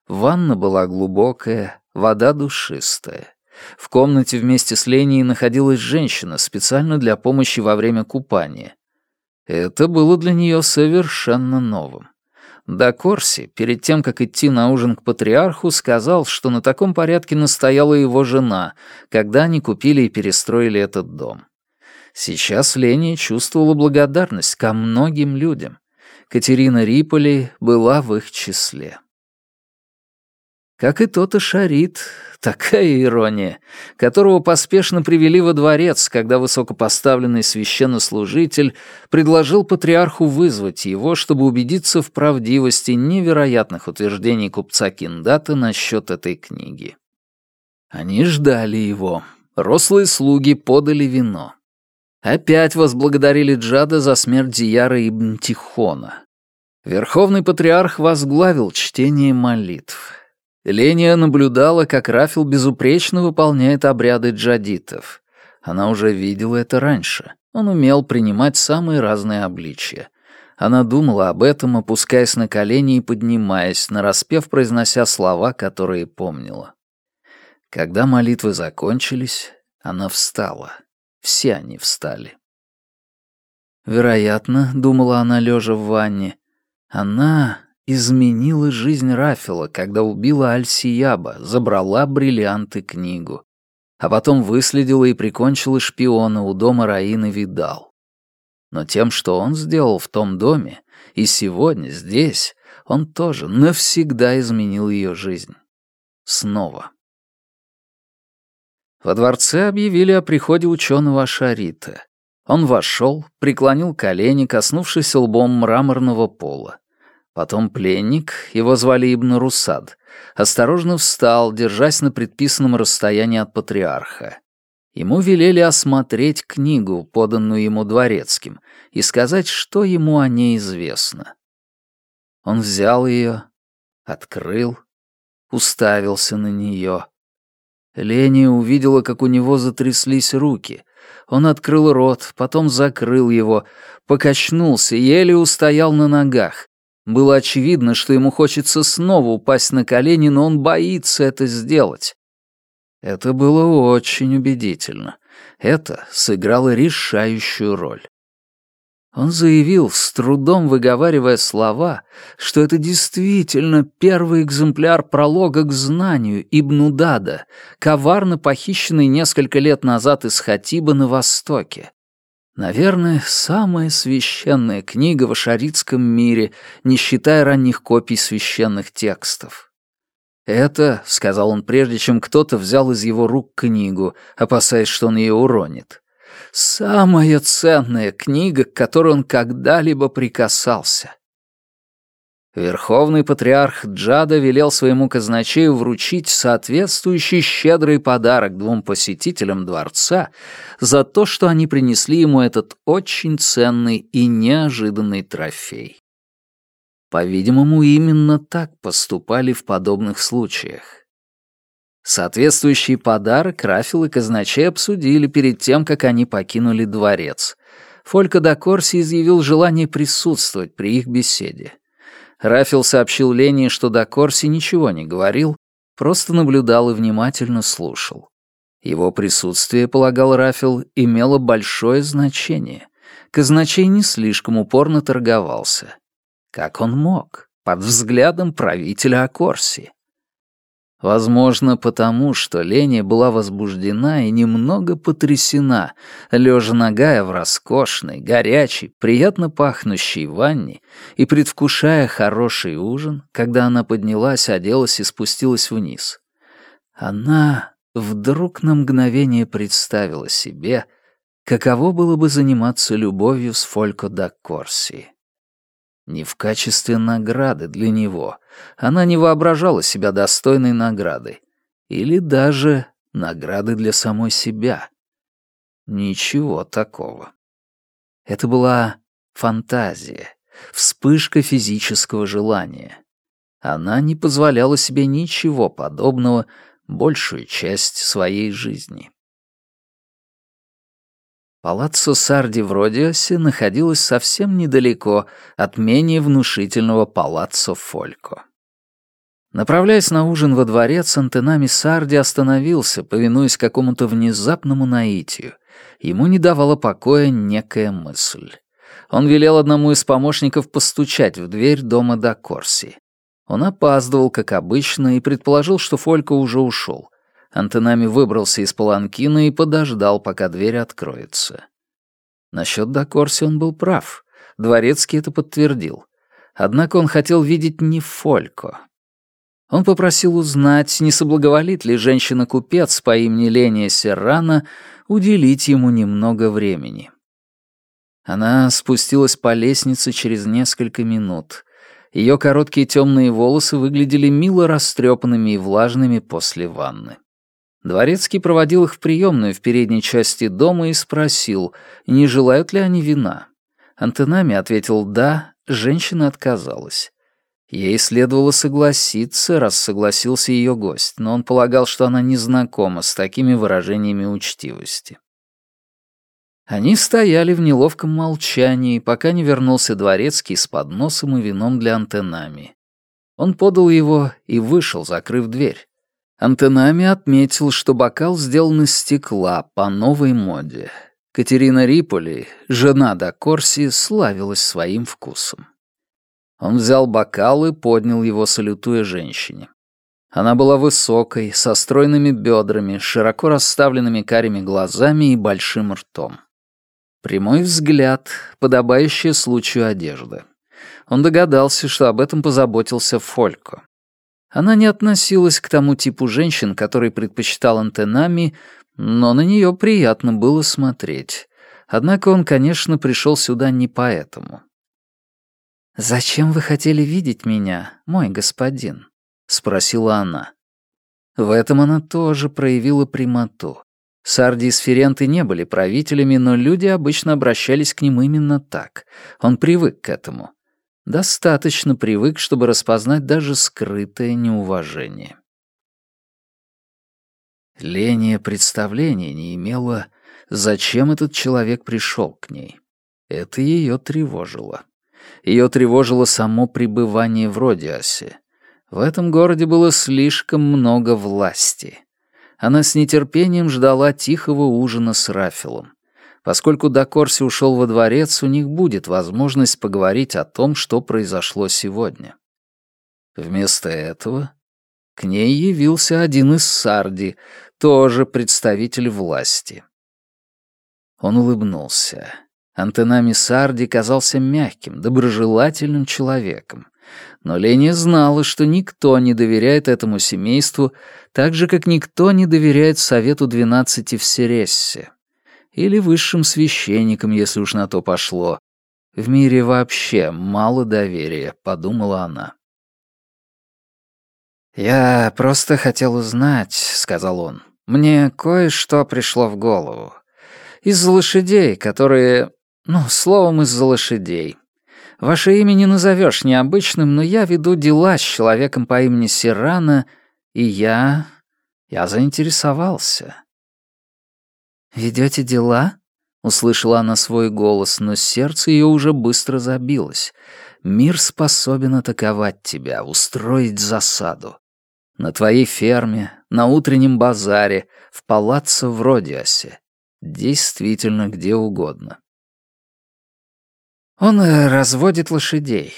Ванна была глубокая, вода душистая. В комнате вместе с Леней находилась женщина специально для помощи во время купания. Это было для нее совершенно новым. До Корси, перед тем, как идти на ужин к патриарху, сказал, что на таком порядке настояла его жена, когда они купили и перестроили этот дом. Сейчас Лени чувствовала благодарность ко многим людям. Катерина Риполи была в их числе. Как и тот Ашарит, такая ирония, которого поспешно привели во дворец, когда высокопоставленный священнослужитель предложил патриарху вызвать его, чтобы убедиться в правдивости невероятных утверждений купца Киндата насчет этой книги. Они ждали его. Рослые слуги подали вино. Опять возблагодарили Джада за смерть Зияра ибн Тихона. Верховный патриарх возглавил чтение молитв. Ления наблюдала, как Рафил безупречно выполняет обряды джадитов. Она уже видела это раньше. Он умел принимать самые разные обличия. Она думала об этом, опускаясь на колени и поднимаясь, нараспев произнося слова, которые помнила. Когда молитвы закончились, она встала. Все они встали. Вероятно, думала она, лежа в ванне, она изменила жизнь Рафила, когда убила Альсияба, забрала бриллианты книгу. А потом выследила и прикончила шпиона у дома Раины Видал. Но тем, что он сделал в том доме, и сегодня здесь, он тоже навсегда изменил ее жизнь. Снова. Во дворце объявили о приходе ученого Ашарита. Он вошел, преклонил колени, коснувшись лбом мраморного пола. Потом пленник, его звали Ибн Русад, осторожно встал, держась на предписанном расстоянии от патриарха. Ему велели осмотреть книгу, поданную ему дворецким, и сказать, что ему о ней известно. Он взял ее, открыл, уставился на нее. Ления увидела, как у него затряслись руки. Он открыл рот, потом закрыл его, покачнулся, еле устоял на ногах. Было очевидно, что ему хочется снова упасть на колени, но он боится это сделать. Это было очень убедительно. Это сыграло решающую роль. Он заявил, с трудом выговаривая слова, что это действительно первый экземпляр пролога к знанию Ибн Дада, коварно похищенный несколько лет назад из Хатиба на Востоке. Наверное, самая священная книга в ашаритском мире, не считая ранних копий священных текстов. «Это», — сказал он прежде, чем кто-то взял из его рук книгу, опасаясь, что он ее уронит, — «самая ценная книга, к которой он когда-либо прикасался». Верховный патриарх Джада велел своему казначею вручить соответствующий щедрый подарок двум посетителям дворца за то, что они принесли ему этот очень ценный и неожиданный трофей. По-видимому, именно так поступали в подобных случаях. Соответствующий подарок Рафил и казначей обсудили перед тем, как они покинули дворец. Фолька да Корси изъявил желание присутствовать при их беседе. Рафил сообщил Лене, что до Корси ничего не говорил, просто наблюдал и внимательно слушал. Его присутствие, полагал Рафил, имело большое значение. Казначей не слишком упорно торговался. Как он мог? Под взглядом правителя Акорси. Возможно, потому что Леня была возбуждена и немного потрясена, лежа ногая в роскошной, горячей, приятно пахнущей ванне и предвкушая хороший ужин, когда она поднялась, оделась и спустилась вниз. Она вдруг на мгновение представила себе, каково было бы заниматься любовью с Фолько да Корси. Не в качестве награды для него. Она не воображала себя достойной награды. Или даже награды для самой себя. Ничего такого. Это была фантазия, вспышка физического желания. Она не позволяла себе ничего подобного большую часть своей жизни. Палаццо Сарди в Родиосе находилось совсем недалеко от менее внушительного палаццо Фолько. Направляясь на ужин во дворец, Антенами Сарди остановился, повинуясь какому-то внезапному наитию. Ему не давала покоя некая мысль. Он велел одному из помощников постучать в дверь дома до Корси. Он опаздывал, как обычно, и предположил, что Фолько уже ушел. Антенами выбрался из паланкина и подождал, пока дверь откроется. Насчет Дакорси он был прав. Дворецкий это подтвердил. Однако он хотел видеть не Фолько. Он попросил узнать, не соблаговолит ли женщина-купец по имени Ления Серрана уделить ему немного времени. Она спустилась по лестнице через несколько минут. Ее короткие темные волосы выглядели мило растрепанными и влажными после ванны. Дворецкий проводил их в приемную в передней части дома и спросил, не желают ли они вина. Антенами ответил «да», женщина отказалась. Ей следовало согласиться, раз согласился ее гость, но он полагал, что она не знакома с такими выражениями учтивости. Они стояли в неловком молчании, пока не вернулся дворецкий с подносом и вином для антенами. Он подал его и вышел, закрыв дверь. Антенами отметил, что бокал сделан из стекла по новой моде. Катерина Риполи, жена до Корси, славилась своим вкусом. Он взял бокал и поднял его, салютуя женщине. Она была высокой, со стройными бедрами, широко расставленными карими глазами и большим ртом. Прямой взгляд, подобающая случаю одежда. Он догадался, что об этом позаботился Фолько. Она не относилась к тому типу женщин, который предпочитал антенами, но на нее приятно было смотреть. Однако он, конечно, пришел сюда не поэтому. «Зачем вы хотели видеть меня, мой господин?» — спросила она. В этом она тоже проявила прямоту. Сарди и Сференты не были правителями, но люди обычно обращались к ним именно так. Он привык к этому. Достаточно привык, чтобы распознать даже скрытое неуважение. Ления представления не имела, зачем этот человек пришел к ней. Это ее тревожило. Ее тревожило само пребывание в Родиасе. В этом городе было слишком много власти. Она с нетерпением ждала тихого ужина с Рафилом. Поскольку Дакорси ушел во дворец, у них будет возможность поговорить о том, что произошло сегодня. Вместо этого к ней явился один из Сарди, тоже представитель власти. Он улыбнулся. Антенами Сарди казался мягким, доброжелательным человеком. Но Леня знала, что никто не доверяет этому семейству, так же, как никто не доверяет Совету двенадцати в Серессе или высшим священником, если уж на то пошло. В мире вообще мало доверия, подумала она. «Я просто хотел узнать», — сказал он. «Мне кое-что пришло в голову. Из-за лошадей, которые... Ну, словом, из-за лошадей. Ваше имя не назовешь необычным, но я веду дела с человеком по имени Сирана, и я... я заинтересовался. «Ведете дела?» — услышала она свой голос, но сердце ее уже быстро забилось. «Мир способен атаковать тебя, устроить засаду. На твоей ферме, на утреннем базаре, в палаццо в Родиасе. Действительно, где угодно». Он э, разводит лошадей.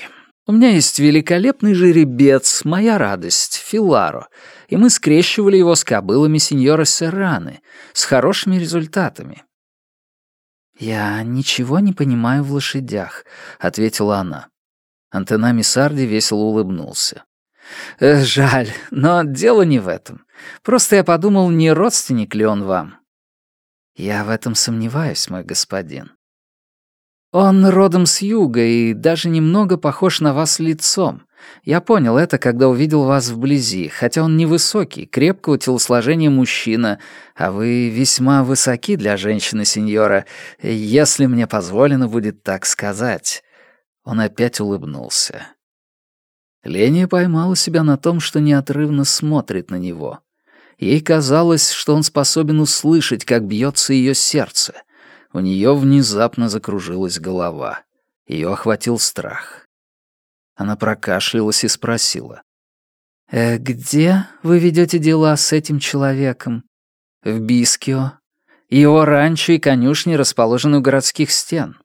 У меня есть великолепный жеребец, моя радость, Филаро, и мы скрещивали его с кобылами сеньора Серраны, с хорошими результатами. «Я ничего не понимаю в лошадях», — ответила она. Антенами Сарди весело улыбнулся. «Э, «Жаль, но дело не в этом. Просто я подумал, не родственник ли он вам?» «Я в этом сомневаюсь, мой господин. Он родом с юга и даже немного похож на вас лицом. Я понял это, когда увидел вас вблизи, хотя он невысокий, крепкого телосложения мужчина, а вы весьма высоки для женщины, сеньора, если мне позволено будет так сказать». Он опять улыбнулся. Леня поймала себя на том, что неотрывно смотрит на него. Ей казалось, что он способен услышать, как бьется ее сердце. У нее внезапно закружилась голова. Ее охватил страх. Она прокашлялась и спросила. «Э, «Где вы ведете дела с этим человеком?» «В Бискио. Его ранчо и конюшни расположены у городских стен.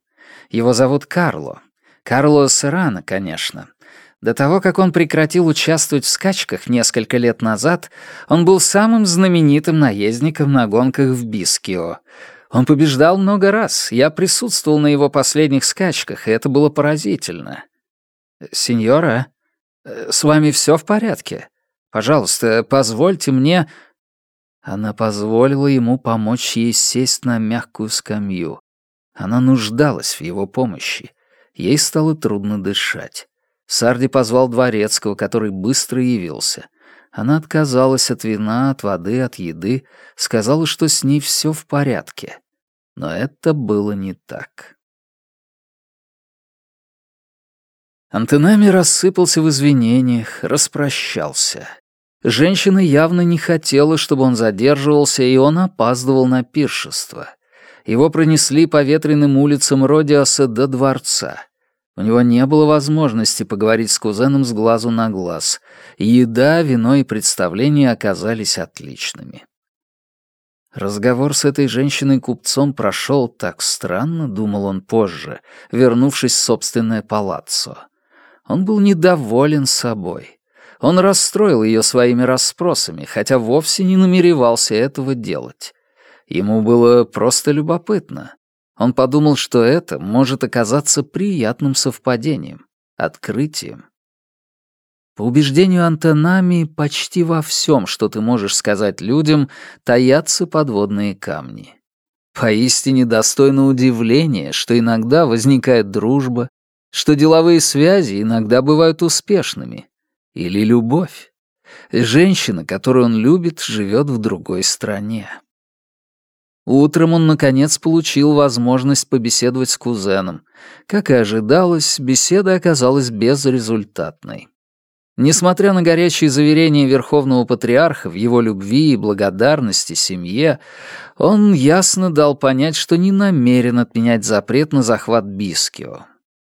Его зовут Карло. Карло Серрано, конечно. До того, как он прекратил участвовать в скачках несколько лет назад, он был самым знаменитым наездником на гонках в Бискио. Он побеждал много раз. Я присутствовал на его последних скачках, и это было поразительно. «Сеньора, э, с вами все в порядке? Пожалуйста, позвольте мне...» Она позволила ему помочь ей сесть на мягкую скамью. Она нуждалась в его помощи. Ей стало трудно дышать. Сарди позвал дворецкого, который быстро явился. Она отказалась от вина, от воды, от еды, сказала, что с ней все в порядке. Но это было не так. Антенами рассыпался в извинениях, распрощался. Женщина явно не хотела, чтобы он задерживался, и он опаздывал на пиршество. Его пронесли по ветреным улицам Родиоса до дворца. У него не было возможности поговорить с кузеном с глазу на глаз. Еда, вино и представления оказались отличными. Разговор с этой женщиной-купцом прошел так странно, думал он позже, вернувшись в собственное палаццо. Он был недоволен собой. Он расстроил ее своими расспросами, хотя вовсе не намеревался этого делать. Ему было просто любопытно. Он подумал, что это может оказаться приятным совпадением, открытием. По убеждению Антонами, почти во всем, что ты можешь сказать людям, таятся подводные камни. Поистине достойно удивления, что иногда возникает дружба, что деловые связи иногда бывают успешными. Или любовь. Женщина, которую он любит, живет в другой стране. Утром он, наконец, получил возможность побеседовать с кузеном. Как и ожидалось, беседа оказалась безрезультатной. Несмотря на горячие заверения Верховного Патриарха в его любви и благодарности семье, он ясно дал понять, что не намерен отменять запрет на захват Бискио.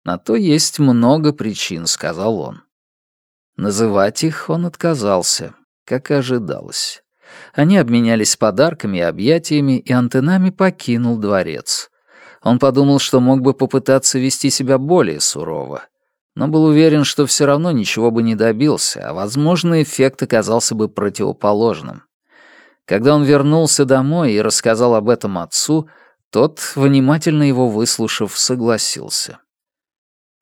«На то есть много причин», — сказал он. Называть их он отказался, как и ожидалось. Они обменялись подарками и объятиями, и антеннами покинул дворец. Он подумал, что мог бы попытаться вести себя более сурово, но был уверен, что все равно ничего бы не добился, а, возможно, эффект оказался бы противоположным. Когда он вернулся домой и рассказал об этом отцу, тот, внимательно его выслушав, согласился.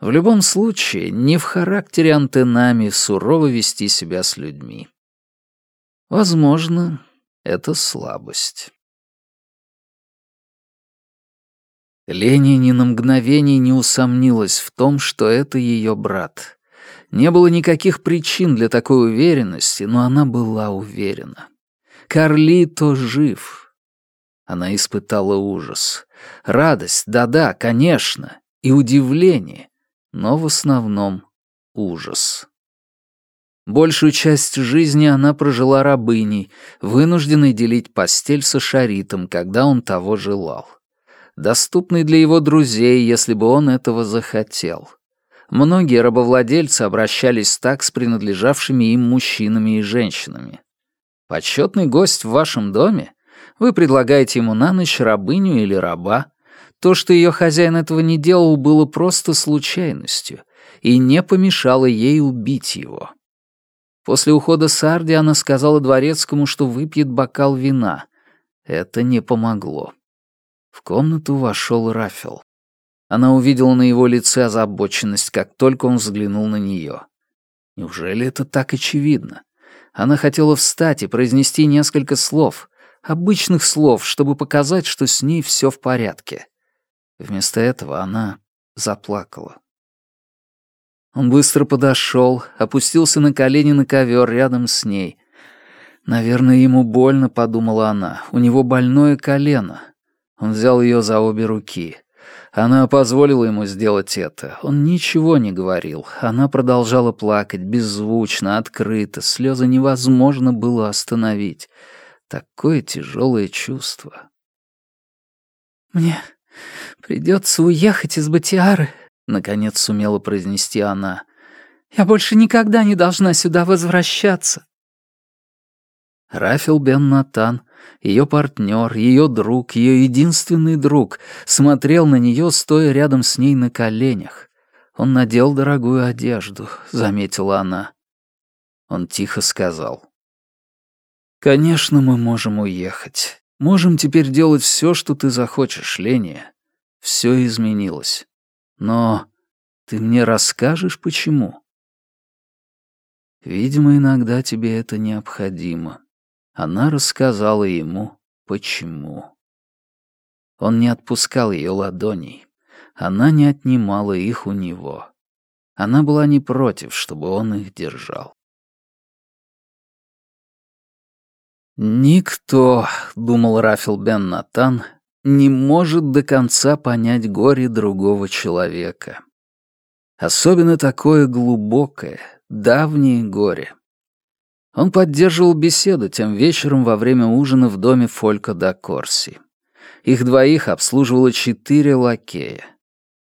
В любом случае, не в характере антеннами сурово вести себя с людьми. Возможно, это слабость. Лени ни на мгновение не усомнилась в том, что это ее брат. Не было никаких причин для такой уверенности, но она была уверена. Карлито жив. Она испытала ужас. Радость, да-да, конечно, и удивление, но в основном ужас. Большую часть жизни она прожила рабыней, вынужденной делить постель со Шаритом, когда он того желал. Доступный для его друзей, если бы он этого захотел. Многие рабовладельцы обращались так с принадлежавшими им мужчинами и женщинами. Почетный гость в вашем доме? Вы предлагаете ему на ночь рабыню или раба. То, что ее хозяин этого не делал, было просто случайностью и не помешало ей убить его. После ухода Сарди она сказала дворецкому, что выпьет бокал вина. Это не помогло. В комнату вошел Рафел. Она увидела на его лице озабоченность, как только он взглянул на нее. Неужели это так очевидно? Она хотела встать и произнести несколько слов, обычных слов, чтобы показать, что с ней все в порядке. Вместо этого она заплакала. Он быстро подошел, опустился на колени на ковер рядом с ней. Наверное, ему больно, подумала она. У него больное колено. Он взял ее за обе руки. Она позволила ему сделать это. Он ничего не говорил. Она продолжала плакать, беззвучно, открыто. Слезы невозможно было остановить. Такое тяжелое чувство. «Мне придется уехать из Батиары», — наконец сумела произнести она. «Я больше никогда не должна сюда возвращаться». Рафил Бен Натан ее партнер, ее друг, ее единственный друг, смотрел на нее, стоя рядом с ней на коленях. Он надел дорогую одежду, заметила она. Он тихо сказал. «Конечно, мы можем уехать. Можем теперь делать все, что ты захочешь, Леня. Все изменилось. Но ты мне расскажешь, почему?» «Видимо, иногда тебе это необходимо», она рассказала ему, почему. Он не отпускал ее ладоней. Она не отнимала их у него. Она была не против, чтобы он их держал. «Никто», — думал Рафил Бен Натан, — «не может до конца понять горе другого человека. Особенно такое глубокое, давнее горе. Он поддерживал беседу тем вечером во время ужина в доме Фолька да Корси. Их двоих обслуживало четыре лакея.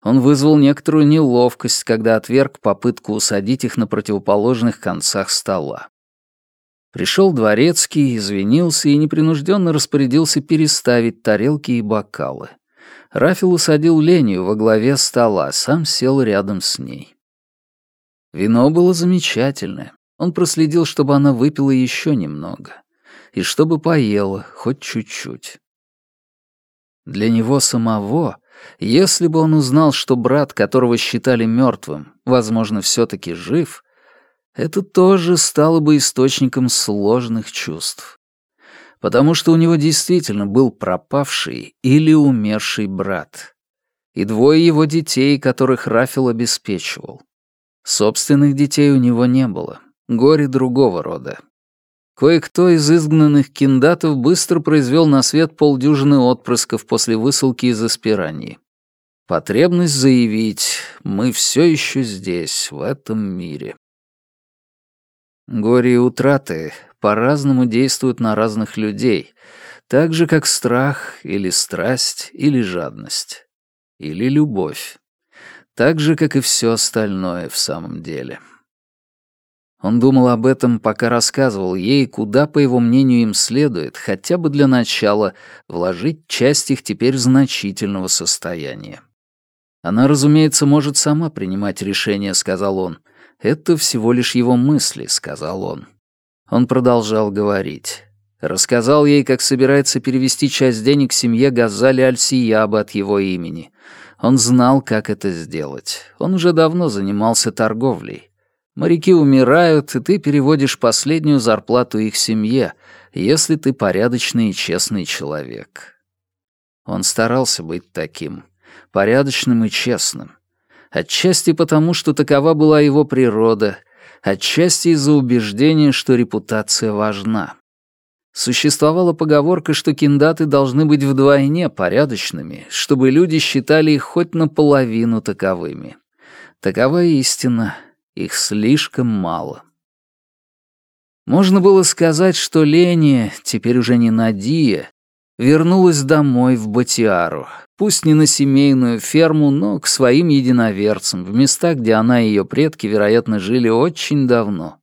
Он вызвал некоторую неловкость, когда отверг попытку усадить их на противоположных концах стола. Пришел дворецкий, извинился и непринужденно распорядился переставить тарелки и бокалы. Рафил усадил Леню во главе стола, сам сел рядом с ней. Вино было замечательное. Он проследил, чтобы она выпила еще немного. И чтобы поела, хоть чуть-чуть. Для него самого, если бы он узнал, что брат, которого считали мертвым, возможно, все-таки жив, это тоже стало бы источником сложных чувств. Потому что у него действительно был пропавший или умерший брат. И двое его детей, которых Рафил обеспечивал. Собственных детей у него не было горе другого рода. Кое-кто из изгнанных киндатов быстро произвел на свет полдюжины отпрысков после высылки из аспирании. Потребность заявить «мы все еще здесь, в этом мире». Горе и утраты по-разному действуют на разных людей, так же, как страх или страсть или жадность. Или любовь. Так же, как и все остальное в самом деле. Он думал об этом, пока рассказывал ей, куда, по его мнению, им следует, хотя бы для начала, вложить часть их теперь значительного состояния. «Она, разумеется, может сама принимать решение», — сказал он. «Это всего лишь его мысли», — сказал он. Он продолжал говорить. Рассказал ей, как собирается перевести часть денег семье Газали Альсияба от его имени. Он знал, как это сделать. Он уже давно занимался торговлей. Моряки умирают, и ты переводишь последнюю зарплату их семье, если ты порядочный и честный человек. Он старался быть таким, порядочным и честным. Отчасти потому, что такова была его природа, отчасти из-за убеждения, что репутация важна. Существовала поговорка, что киндаты должны быть вдвойне порядочными, чтобы люди считали их хоть наполовину таковыми. Такова истина, их слишком мало. Можно было сказать, что Лени, теперь уже не Надия, вернулась домой в Батиару, пусть не на семейную ферму, но к своим единоверцам, в места, где она и ее предки, вероятно, жили очень давно.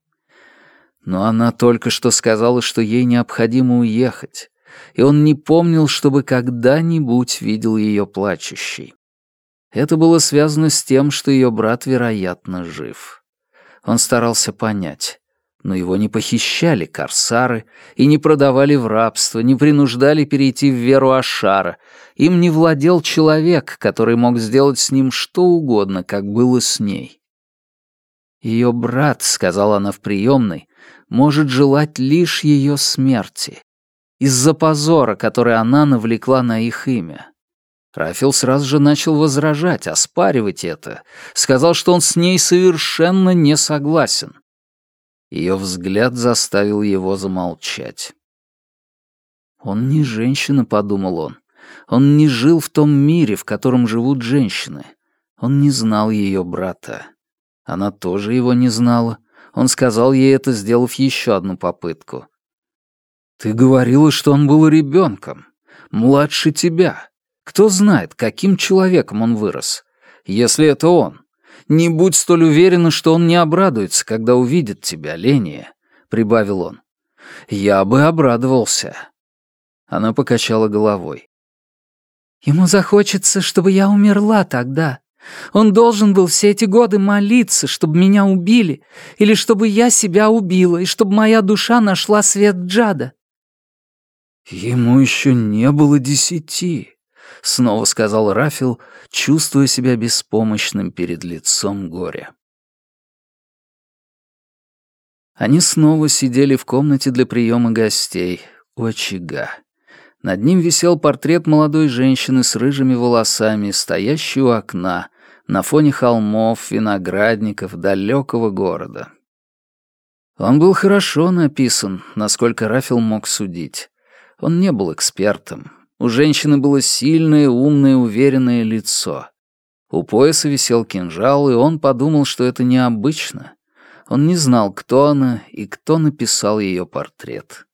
Но она только что сказала, что ей необходимо уехать, и он не помнил, чтобы когда-нибудь видел ее плачущей. Это было связано с тем, что ее брат, вероятно, жив. Он старался понять, но его не похищали корсары и не продавали в рабство, не принуждали перейти в веру Ашара. Им не владел человек, который мог сделать с ним что угодно, как было с ней. Ее брат, сказала она в приемной, может желать лишь ее смерти. Из-за позора, который она навлекла на их имя. Рафил сразу же начал возражать, оспаривать это. Сказал, что он с ней совершенно не согласен. Ее взгляд заставил его замолчать. «Он не женщина», — подумал он. «Он не жил в том мире, в котором живут женщины. Он не знал ее брата. Она тоже его не знала. Он сказал ей это, сделав еще одну попытку. «Ты говорила, что он был ребенком, младше тебя. Кто знает, каким человеком он вырос, если это он. Не будь столь уверена, что он не обрадуется, когда увидит тебя, Ления», — прибавил он. «Я бы обрадовался». Она покачала головой. «Ему захочется, чтобы я умерла тогда. Он должен был все эти годы молиться, чтобы меня убили, или чтобы я себя убила, и чтобы моя душа нашла свет Джада». «Ему еще не было десяти», — снова сказал Рафил, чувствуя себя беспомощным перед лицом горя. Они снова сидели в комнате для приема гостей у очага. Над ним висел портрет молодой женщины с рыжими волосами, стоящей у окна, на фоне холмов, виноградников, далекого города. Он был хорошо написан, насколько Рафил мог судить. Он не был экспертом, у женщины было сильное, умное, уверенное лицо. У пояса висел кинжал, и он подумал, что это необычно. Он не знал, кто она и кто написал ее портрет.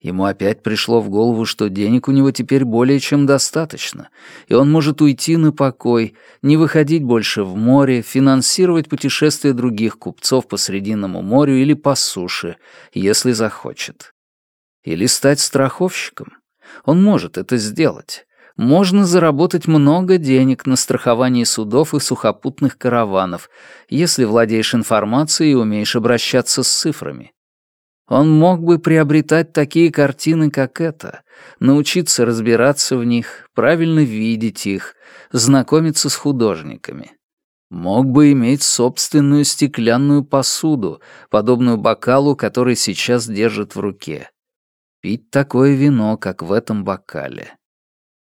Ему опять пришло в голову, что денег у него теперь более чем достаточно, и он может уйти на покой, не выходить больше в море, финансировать путешествия других купцов по Срединному морю или по суше, если захочет. Или стать страховщиком. Он может это сделать. Можно заработать много денег на страховании судов и сухопутных караванов, если владеешь информацией и умеешь обращаться с цифрами. Он мог бы приобретать такие картины, как эта, научиться разбираться в них, правильно видеть их, знакомиться с художниками. Мог бы иметь собственную стеклянную посуду, подобную бокалу, который сейчас держит в руке пить такое вино, как в этом бокале.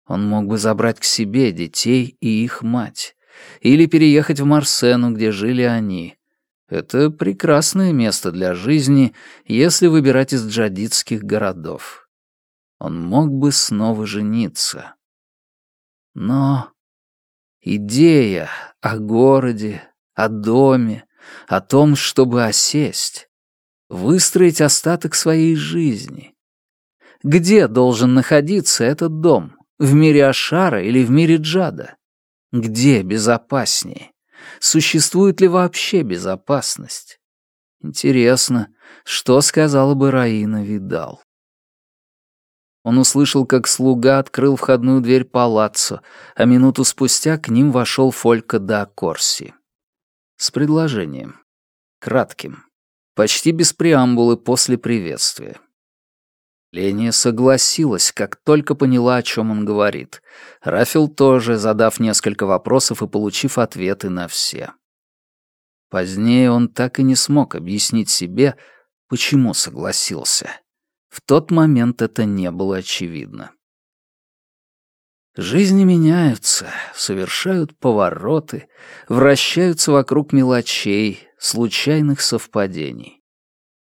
Он мог бы забрать к себе детей и их мать, или переехать в Марсену, где жили они. Это прекрасное место для жизни, если выбирать из джадитских городов. Он мог бы снова жениться. Но идея о городе, о доме, о том, чтобы осесть, выстроить остаток своей жизни, где должен находиться этот дом? В мире Ашара или в мире Джада? Где безопаснее? Существует ли вообще безопасность? Интересно, что сказала бы Раина Видал? Он услышал, как слуга открыл входную дверь палаццо, а минуту спустя к ним вошел Фолька да Корси. С предложением. Кратким. Почти без преамбулы после приветствия. Ления согласилась, как только поняла, о чем он говорит. Рафил тоже, задав несколько вопросов и получив ответы на все. Позднее он так и не смог объяснить себе, почему согласился. В тот момент это не было очевидно. Жизни меняются, совершают повороты, вращаются вокруг мелочей, случайных совпадений.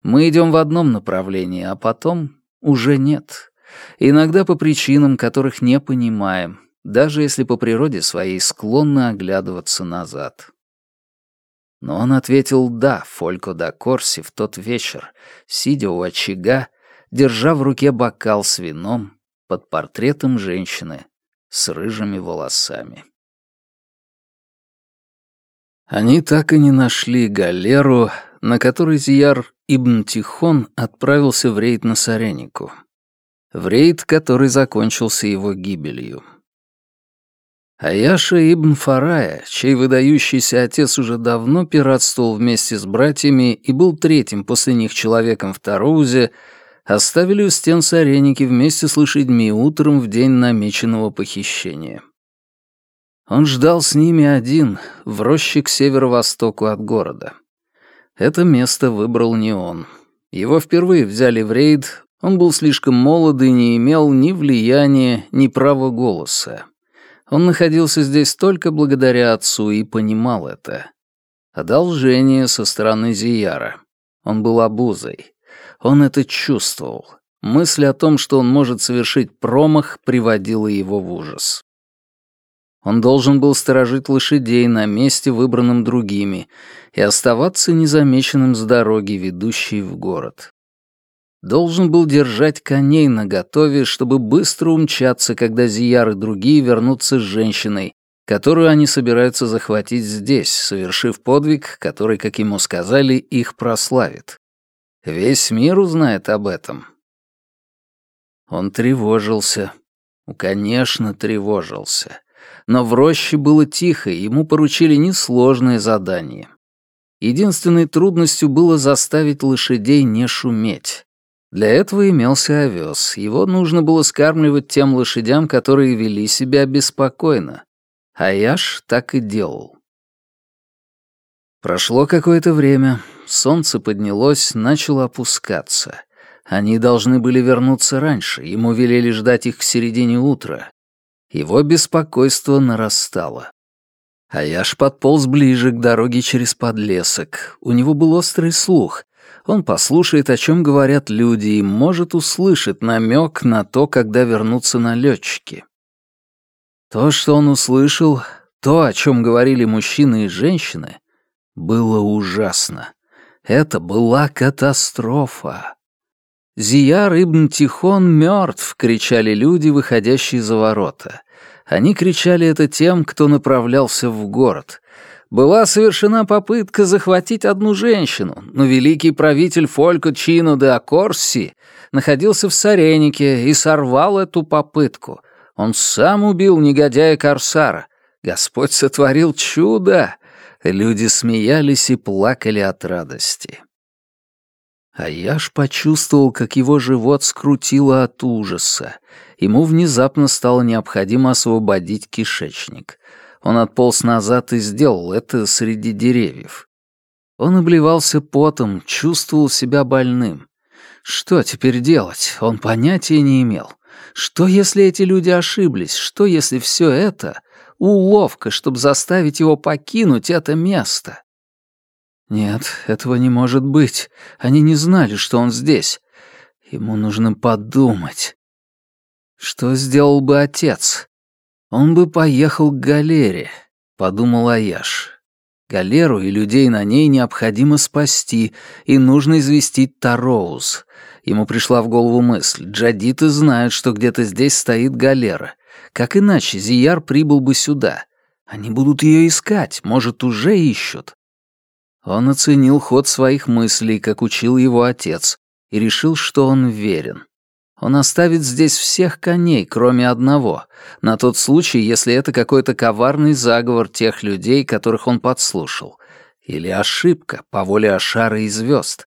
Мы идем в одном направлении, а потом уже нет. Иногда по причинам, которых не понимаем, даже если по природе своей склонны оглядываться назад. Но он ответил «да» Фолько да Корси в тот вечер, сидя у очага, держа в руке бокал с вином под портретом женщины с рыжими волосами. Они так и не нашли галеру, на которой Зияр Ибн Тихон отправился в рейд на Саренику. В рейд, который закончился его гибелью. Аяша ибн Фарая, чей выдающийся отец уже давно пиратствовал вместе с братьями и был третьим после них человеком в Тарузе, оставили у стен сареники вместе с лошадьми утром в день намеченного похищения. Он ждал с ними один, в роще к северо-востоку от города. Это место выбрал не он. Его впервые взяли в рейд, он был слишком молод и не имел ни влияния, ни права голоса. Он находился здесь только благодаря отцу и понимал это. Одолжение со стороны Зияра. Он был обузой. Он это чувствовал. Мысль о том, что он может совершить промах, приводила его в ужас. Он должен был сторожить лошадей на месте, выбранном другими, и оставаться незамеченным с дороги, ведущей в город. Должен был держать коней наготове, чтобы быстро умчаться, когда Зияр и другие вернутся с женщиной, которую они собираются захватить здесь, совершив подвиг, который, как ему сказали, их прославит. Весь мир узнает об этом. Он тревожился. Конечно, тревожился. Но в роще было тихо, и ему поручили несложное задание. Единственной трудностью было заставить лошадей не шуметь. Для этого имелся овес. Его нужно было скармливать тем лошадям, которые вели себя беспокойно. А Яш так и делал. Прошло какое-то время. Солнце поднялось, начало опускаться. Они должны были вернуться раньше, ему велели ждать их к середине утра. Его беспокойство нарастало. А я ж подполз ближе к дороге через подлесок. У него был острый слух. Он послушает, о чем говорят люди, и может услышать намек на то, когда вернутся налетчики. То, что он услышал, то, о чем говорили мужчины и женщины, было ужасно. Это была катастрофа. «Зияр ибн Тихон мертв!» — кричали люди, выходящие за ворота. Они кричали это тем, кто направлялся в город. Была совершена попытка захватить одну женщину, но великий правитель Фолько Чино де Акорси находился в Саренике и сорвал эту попытку. Он сам убил негодяя Корсара. Господь сотворил чудо. Люди смеялись и плакали от радости. А я ж почувствовал, как его живот скрутило от ужаса. Ему внезапно стало необходимо освободить кишечник. Он отполз назад и сделал это среди деревьев. Он обливался потом, чувствовал себя больным. Что теперь делать? Он понятия не имел. Что, если эти люди ошиблись? Что, если все это уловка, чтобы заставить его покинуть это место. Нет, этого не может быть. Они не знали, что он здесь. Ему нужно подумать. Что сделал бы отец? Он бы поехал к галере, подумал Аяш. Галеру и людей на ней необходимо спасти, и нужно известить Тароуз. Ему пришла в голову мысль. Джадиты знают, что где-то здесь стоит галера. Как иначе Зияр прибыл бы сюда? Они будут ее искать, может, уже ищут. Он оценил ход своих мыслей, как учил его отец, и решил, что он верен. Он оставит здесь всех коней, кроме одного, на тот случай, если это какой-то коварный заговор тех людей, которых он подслушал, или ошибка по воле Ашара и звезд.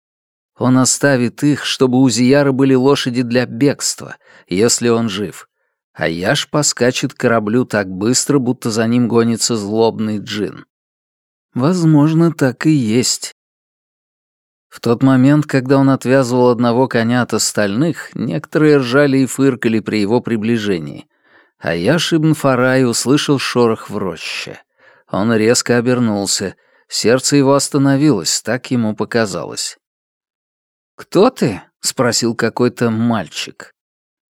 Он оставит их, чтобы у Зияра были лошади для бегства, если он жив, а Яш поскачет кораблю так быстро, будто за ним гонится злобный джин. Возможно, так и есть. В тот момент, когда он отвязывал одного коня от остальных, некоторые ржали и фыркали при его приближении. А Яш ибн Фарай услышал шорох в роще. Он резко обернулся. Сердце его остановилось, так ему показалось. «Кто ты?» — спросил какой-то мальчик.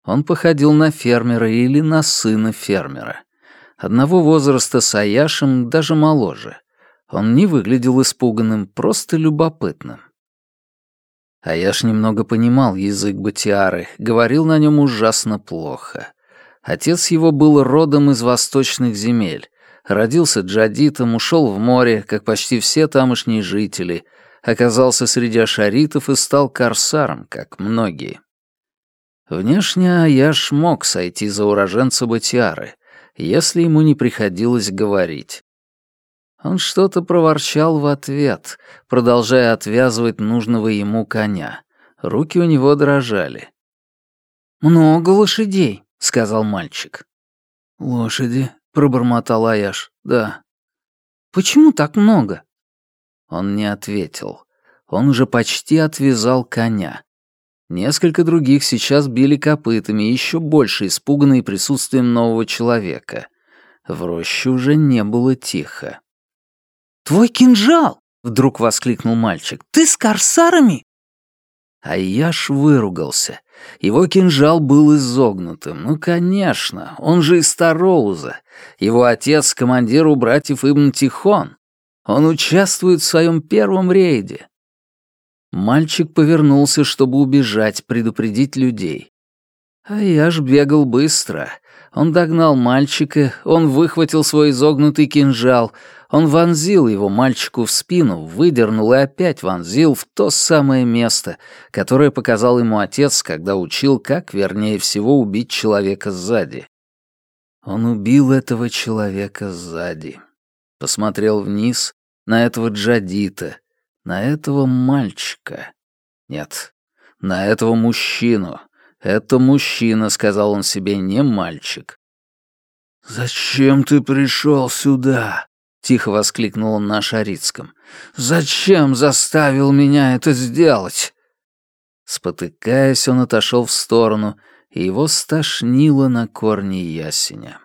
Он походил на фермера или на сына фермера. Одного возраста с Аяшем, даже моложе. Он не выглядел испуганным, просто любопытным. Аяш немного понимал язык Батиары, говорил на нем ужасно плохо. Отец его был родом из восточных земель. Родился джадитом, ушел в море, как почти все тамошние жители, оказался среди ашаритов и стал корсаром, как многие. Внешне Аяш мог сойти за уроженца Батиары. если ему не приходилось говорить. Он что-то проворчал в ответ, продолжая отвязывать нужного ему коня. Руки у него дрожали. «Много лошадей», — сказал мальчик. «Лошади», — пробормотал Аяш, — «да». «Почему так много?» Он не ответил. Он уже почти отвязал коня. Несколько других сейчас били копытами, еще больше испуганные присутствием нового человека. В роще уже не было тихо. «Твой кинжал!» — вдруг воскликнул мальчик. «Ты с корсарами?» А Яш выругался. Его кинжал был изогнутым. Ну, конечно, он же из Тароуза. Его отец — командир у братьев Ибн Тихон. Он участвует в своем первом рейде. Мальчик повернулся, чтобы убежать, предупредить людей. А я ж бегал быстро. Он догнал мальчика, он выхватил свой изогнутый кинжал, он вонзил его мальчику в спину, выдернул и опять вонзил в то самое место, которое показал ему отец, когда учил, как, вернее всего, убить человека сзади. Он убил этого человека сзади. Посмотрел вниз на этого Джадита, на этого мальчика. Нет, на этого мужчину. Это мужчина, сказал он себе, не мальчик. «Зачем ты пришел сюда?» — тихо воскликнул он на шарицком. «Зачем заставил меня это сделать?» Спотыкаясь, он отошел в сторону, и его стошнило на корне ясеня.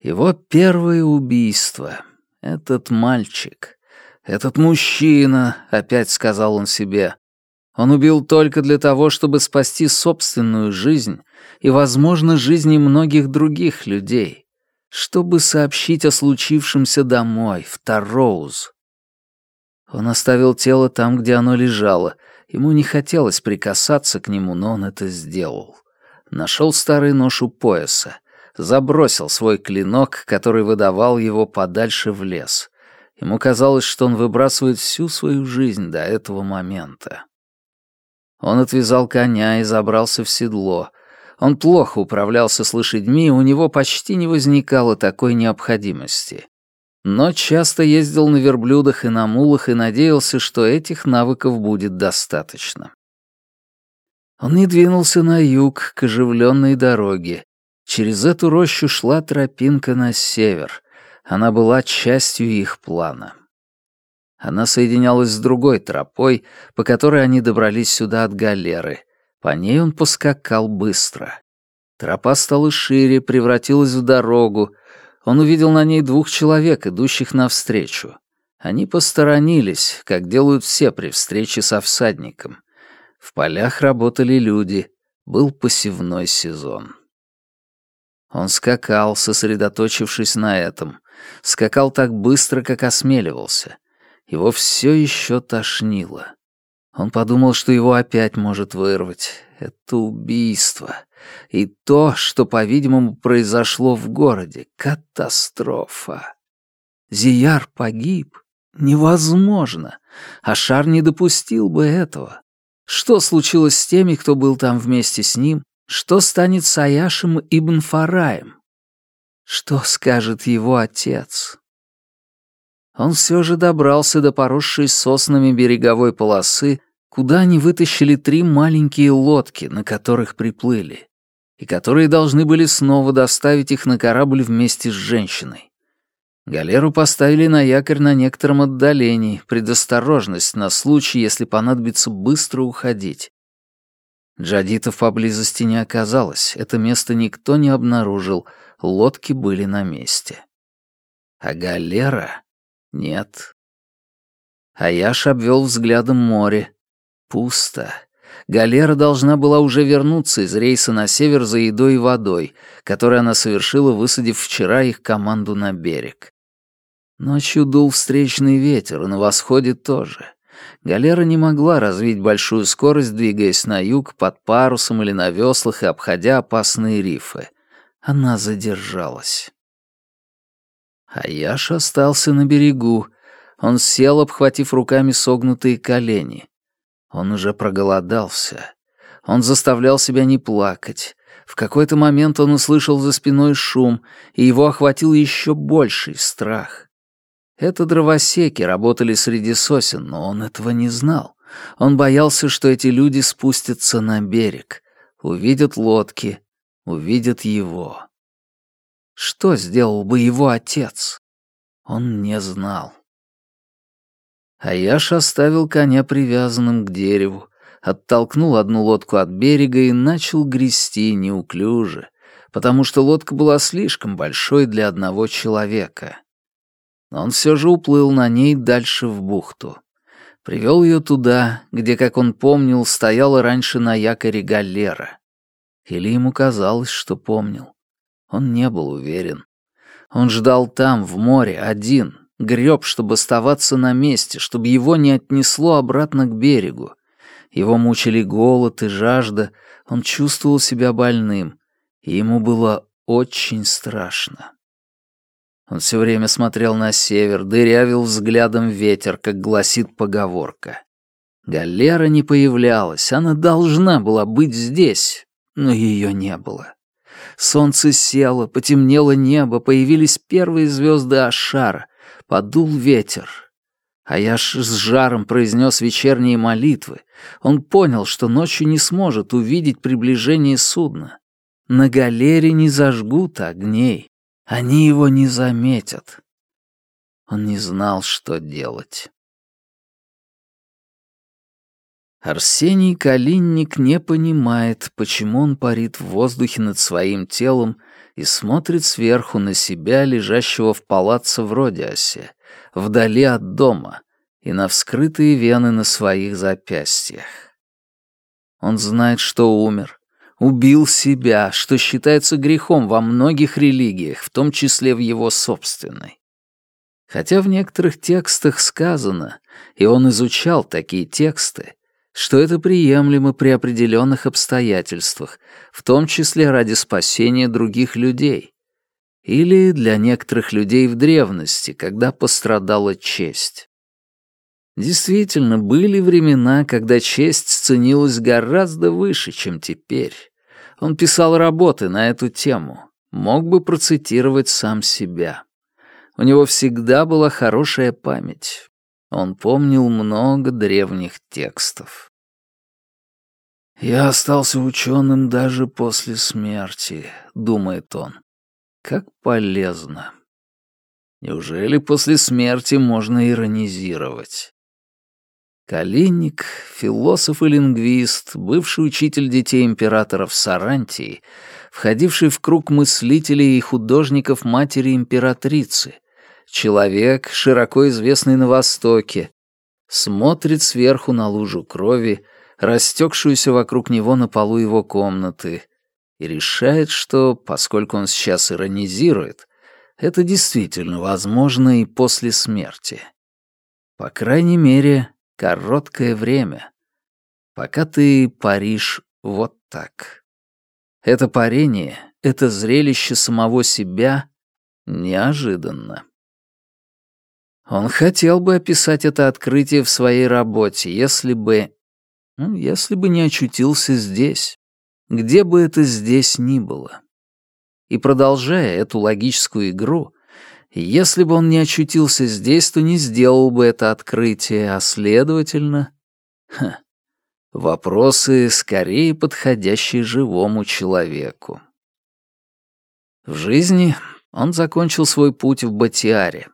Его первое убийство. Этот мальчик. Этот мужчина, опять сказал он себе. Он убил только для того, чтобы спасти собственную жизнь и, возможно, жизни многих других людей, чтобы сообщить о случившемся домой, в Тароуз. Он оставил тело там, где оно лежало. Ему не хотелось прикасаться к нему, но он это сделал. Нашел старый нож у пояса, забросил свой клинок, который выдавал его подальше в лес. Ему казалось, что он выбрасывает всю свою жизнь до этого момента. Он отвязал коня и забрался в седло. Он плохо управлялся с лошадьми, у него почти не возникало такой необходимости. Но часто ездил на верблюдах и на мулах и надеялся, что этих навыков будет достаточно. Он не двинулся на юг, к оживленной дороге. Через эту рощу шла тропинка на север. Она была частью их плана. Она соединялась с другой тропой, по которой они добрались сюда от галеры. По ней он поскакал быстро. Тропа стала шире, превратилась в дорогу. Он увидел на ней двух человек, идущих навстречу. Они посторонились, как делают все при встрече со всадником. В полях работали люди. Был посевной сезон. Он скакал, сосредоточившись на этом. Скакал так быстро, как осмеливался. Его все еще тошнило. Он подумал, что его опять может вырвать. Это убийство. И то, что, по-видимому, произошло в городе. Катастрофа. Зияр погиб. Невозможно. А Шар не допустил бы этого. Что случилось с теми, кто был там вместе с ним? Что станет с Аяшем Ибн Фараем? Что скажет его отец? Он все же добрался до поросшей соснами береговой полосы, куда они вытащили три маленькие лодки, на которых приплыли, и которые должны были снова доставить их на корабль вместе с женщиной. Галеру поставили на якорь на некотором отдалении, предосторожность на случай, если понадобится быстро уходить. Джадитов поблизости не оказалось, это место никто не обнаружил, лодки были на месте. А галера нет. Аяш обвел взглядом море. Пусто. Галера должна была уже вернуться из рейса на север за едой и водой, который она совершила, высадив вчера их команду на берег. Ночью дул встречный ветер, и на восходе тоже. Галера не могла развить большую скорость, двигаясь на юг под парусом или на веслах и обходя опасные рифы. Она задержалась. А Яш остался на берегу. Он сел, обхватив руками согнутые колени. Он уже проголодался. Он заставлял себя не плакать. В какой-то момент он услышал за спиной шум, и его охватил еще больший страх. Это дровосеки работали среди сосен, но он этого не знал. Он боялся, что эти люди спустятся на берег, увидят лодки, увидят его. Что сделал бы его отец? Он не знал. Аяш оставил коня привязанным к дереву, оттолкнул одну лодку от берега и начал грести неуклюже, потому что лодка была слишком большой для одного человека. Но он все же уплыл на ней дальше в бухту. Привел ее туда, где, как он помнил, стояла раньше на якоре галера. Или ему казалось, что помнил. Он не был уверен. Он ждал там, в море, один, греб, чтобы оставаться на месте, чтобы его не отнесло обратно к берегу. Его мучили голод и жажда, он чувствовал себя больным, и ему было очень страшно. Он все время смотрел на север, дырявил взглядом ветер, как гласит поговорка. Галера не появлялась, она должна была быть здесь, но ее не было. Солнце село, потемнело небо, появились первые звезды Ашара, подул ветер. А я ж с жаром произнес вечерние молитвы. Он понял, что ночью не сможет увидеть приближение судна. На галере не зажгут огней. Они его не заметят. Он не знал, что делать. Арсений Калинник не понимает, почему он парит в воздухе над своим телом и смотрит сверху на себя, лежащего в палаце в Родиасе, вдали от дома, и на вскрытые вены на своих запястьях. Он знает, что умер, убил себя, что считается грехом во многих религиях, в том числе в его собственной. Хотя в некоторых текстах сказано, и он изучал такие тексты, что это приемлемо при определенных обстоятельствах, в том числе ради спасения других людей, или для некоторых людей в древности, когда пострадала честь. Действительно, были времена, когда честь ценилась гораздо выше, чем теперь. Он писал работы на эту тему, мог бы процитировать сам себя. У него всегда была хорошая память. Он помнил много древних текстов. «Я остался ученым даже после смерти», — думает он. «Как полезно. Неужели после смерти можно иронизировать?» Калинник, философ и лингвист, бывший учитель детей императоров Сарантии, входивший в круг мыслителей и художников матери императрицы, человек, широко известный на Востоке, смотрит сверху на лужу крови, растекшуюся вокруг него на полу его комнаты, и решает, что, поскольку он сейчас иронизирует, это действительно возможно и после смерти. По крайней мере, короткое время, пока ты паришь вот так. Это парение, это зрелище самого себя неожиданно. Он хотел бы описать это открытие в своей работе, если бы... Ну, если бы не очутился здесь, где бы это здесь ни было. И продолжая эту логическую игру, если бы он не очутился здесь, то не сделал бы это открытие, а следовательно... Ха, вопросы, скорее подходящие живому человеку. В жизни он закончил свой путь в Батиаре,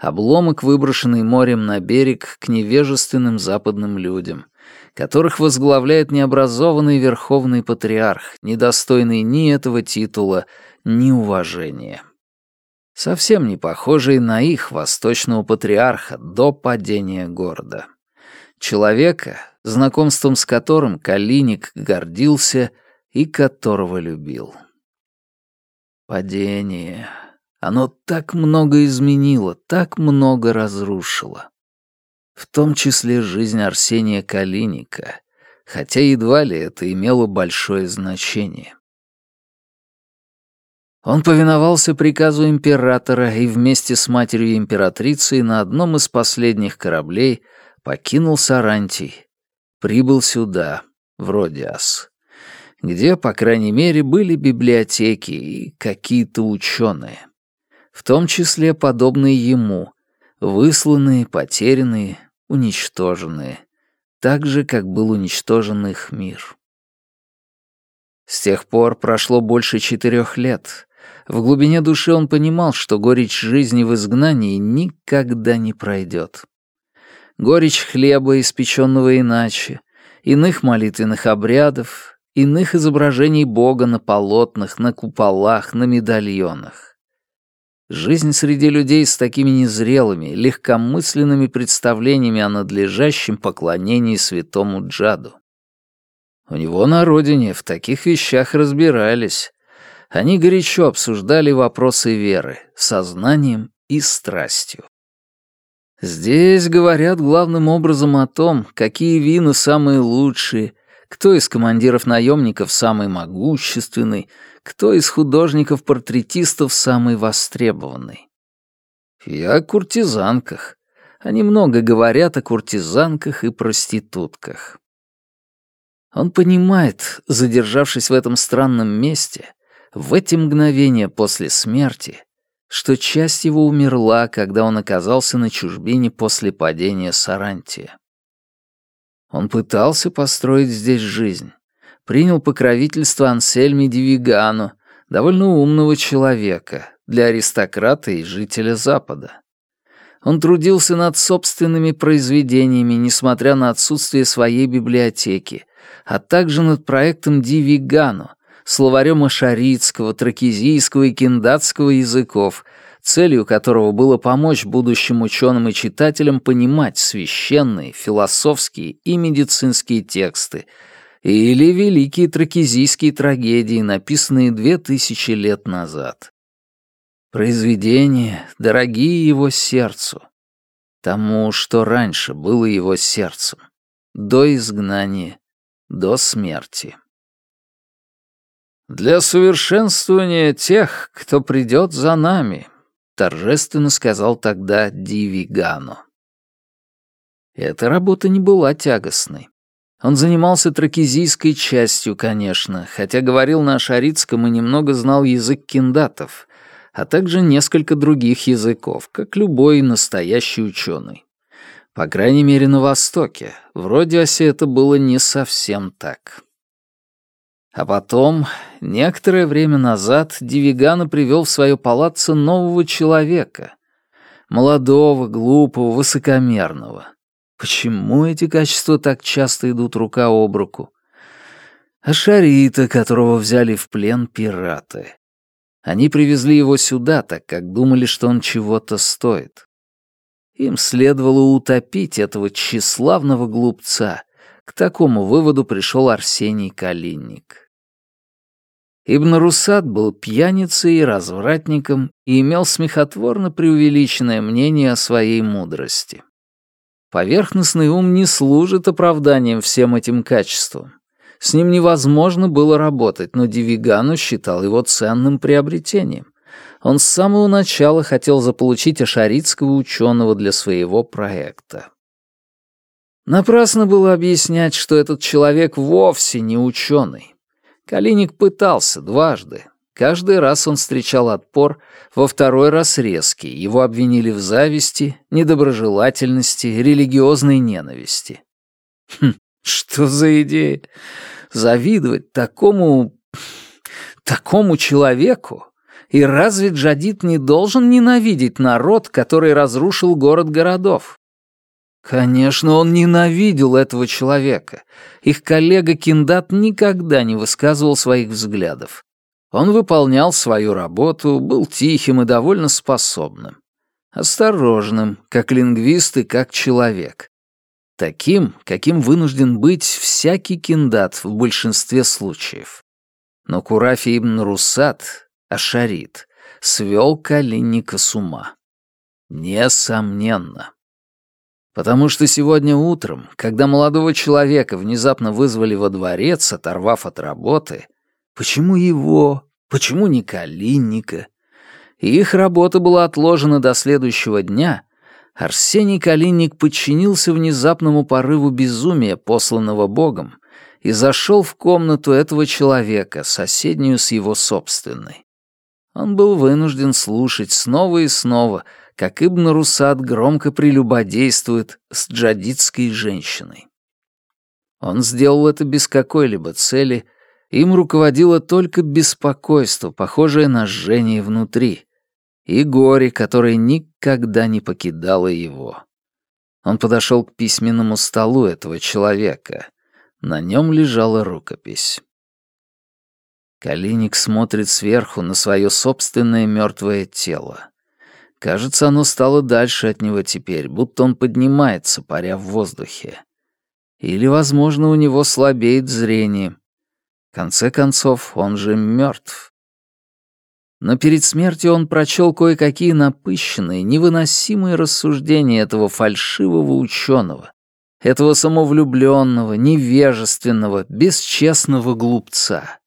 обломок, выброшенный морем на берег к невежественным западным людям, которых возглавляет необразованный верховный патриарх, недостойный ни этого титула, ни уважения совсем не похожий на их восточного патриарха до падения города. Человека, знакомством с которым Калиник гордился и которого любил. Падение. Оно так много изменило, так много разрушило. В том числе жизнь Арсения Калиника, хотя едва ли это имело большое значение. Он повиновался приказу императора и вместе с матерью императрицей на одном из последних кораблей покинул Сарантий, прибыл сюда, в Родиас. где, по крайней мере, были библиотеки и какие-то ученые. В том числе подобные ему, высланные, потерянные, уничтоженные, так же, как был уничтожен их мир. С тех пор прошло больше четырех лет. В глубине души он понимал, что горечь жизни в изгнании никогда не пройдет. Горечь хлеба, испеченного иначе, иных молитвенных обрядов, иных изображений Бога на полотнах, на куполах, на медальонах. Жизнь среди людей с такими незрелыми, легкомысленными представлениями о надлежащем поклонении святому Джаду. У него на родине в таких вещах разбирались. Они горячо обсуждали вопросы веры, сознанием и страстью. Здесь говорят главным образом о том, какие вина самые лучшие, кто из командиров-наемников самый могущественный, кто из художников-портретистов самый востребованный. Я о куртизанках. Они много говорят о куртизанках и проститутках. Он понимает, задержавшись в этом странном месте, в эти мгновения после смерти, что часть его умерла, когда он оказался на чужбине после падения Сарантия. Он пытался построить здесь жизнь. Принял покровительство Ансельми Дивигану, довольно умного человека, для аристократа и жителя Запада. Он трудился над собственными произведениями, несмотря на отсутствие своей библиотеки, а также над проектом Дивигану, словарем ашаритского, тракизийского и киндатского языков, целью которого было помочь будущим ученым и читателям понимать священные, философские и медицинские тексты или великие тракизийские трагедии, написанные две тысячи лет назад. Произведения, дорогие его сердцу, тому, что раньше было его сердцем, до изгнания, до смерти. «Для совершенствования тех, кто придет за нами», торжественно сказал тогда Дивигану. Эта работа не была тягостной. Он занимался тракизийской частью, конечно, хотя говорил на ашаритском и немного знал язык киндатов, а также несколько других языков, как любой настоящий ученый. По крайней мере, на Востоке. В Родиосе это было не совсем так. А потом, некоторое время назад, Дивигана привел в свое палаццо нового человека. Молодого, глупого, высокомерного. Почему эти качества так часто идут рука об руку? Ашарита, которого взяли в плен пираты. Они привезли его сюда, так как думали, что он чего-то стоит. Им следовало утопить этого тщеславного глупца, к такому выводу пришел Арсений Калинник. Ибн Русад был пьяницей и развратником и имел смехотворно преувеличенное мнение о своей мудрости. Поверхностный ум не служит оправданием всем этим качествам. С ним невозможно было работать, но Дивигану считал его ценным приобретением. Он с самого начала хотел заполучить ашаритского ученого для своего проекта. Напрасно было объяснять, что этот человек вовсе не ученый. Калиник пытался дважды. Каждый раз он встречал отпор, во второй раз резкий. Его обвинили в зависти, недоброжелательности, религиозной ненависти. Хм, что за идея? Завидовать такому... такому человеку? И разве Джадид не должен ненавидеть народ, который разрушил город городов? Конечно, он ненавидел этого человека. Их коллега Киндат никогда не высказывал своих взглядов. Он выполнял свою работу, был тихим и довольно способным. Осторожным, как лингвист и как человек. Таким, каким вынужден быть всякий киндат в большинстве случаев. Но Курафи ибн Русат, Ашарит, свел Калинника с ума. Несомненно. Потому что сегодня утром, когда молодого человека внезапно вызвали во дворец, оторвав от работы, почему его, почему не Калинника? Их работа была отложена до следующего дня, Арсений Калинник подчинился внезапному порыву безумия, посланного Богом, и зашел в комнату этого человека, соседнюю с его собственной. Он был вынужден слушать снова и снова, как Ибн Русад громко прелюбодействует с джадидской женщиной. Он сделал это без какой-либо цели, им руководило только беспокойство, похожее на жжение внутри, и горе, которое никогда не покидало его. Он подошел к письменному столу этого человека. На нем лежала рукопись. Калиник смотрит сверху на свое собственное мертвое тело. Кажется, оно стало дальше от него теперь, будто он поднимается, паря в воздухе. Или, возможно, у него слабеет зрение. В конце концов, он же мертв. Но перед смертью он прочел кое-какие напыщенные, невыносимые рассуждения этого фальшивого ученого, этого самовлюбленного, невежественного, бесчестного глупца.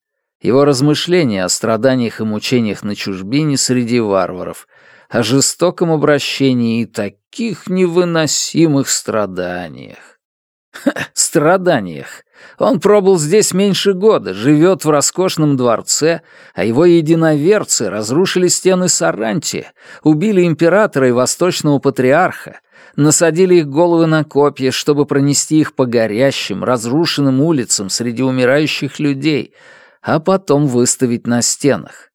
Его размышления о страданиях и мучениях на чужбине среди варваров, о жестоком обращении и таких невыносимых страданиях. Ха, страданиях. Он пробыл здесь меньше года, живет в роскошном дворце, а его единоверцы разрушили стены Саранти, убили императора и восточного патриарха, насадили их головы на копья, чтобы пронести их по горящим, разрушенным улицам среди умирающих людей, а потом выставить на стенах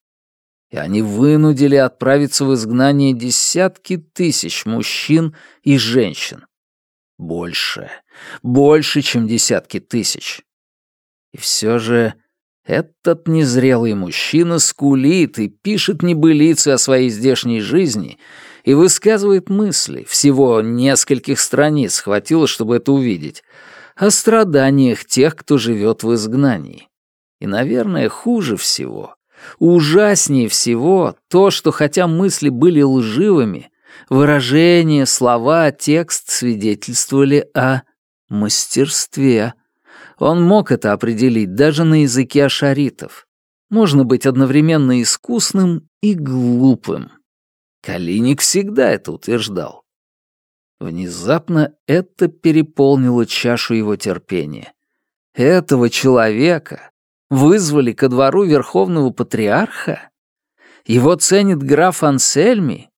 и они вынудили отправиться в изгнание десятки тысяч мужчин и женщин. Больше, больше, чем десятки тысяч. И все же этот незрелый мужчина скулит и пишет небылицы о своей здешней жизни и высказывает мысли, всего нескольких страниц хватило, чтобы это увидеть, о страданиях тех, кто живет в изгнании. И, наверное, хуже всего Ужаснее всего то, что хотя мысли были лживыми, выражения, слова, текст свидетельствовали о мастерстве. Он мог это определить даже на языке ашаритов. Можно быть одновременно искусным и глупым. Калиник всегда это утверждал. Внезапно это переполнило чашу его терпения. Этого человека, Вызвали ко двору верховного патриарха? Его ценит граф Ансельми?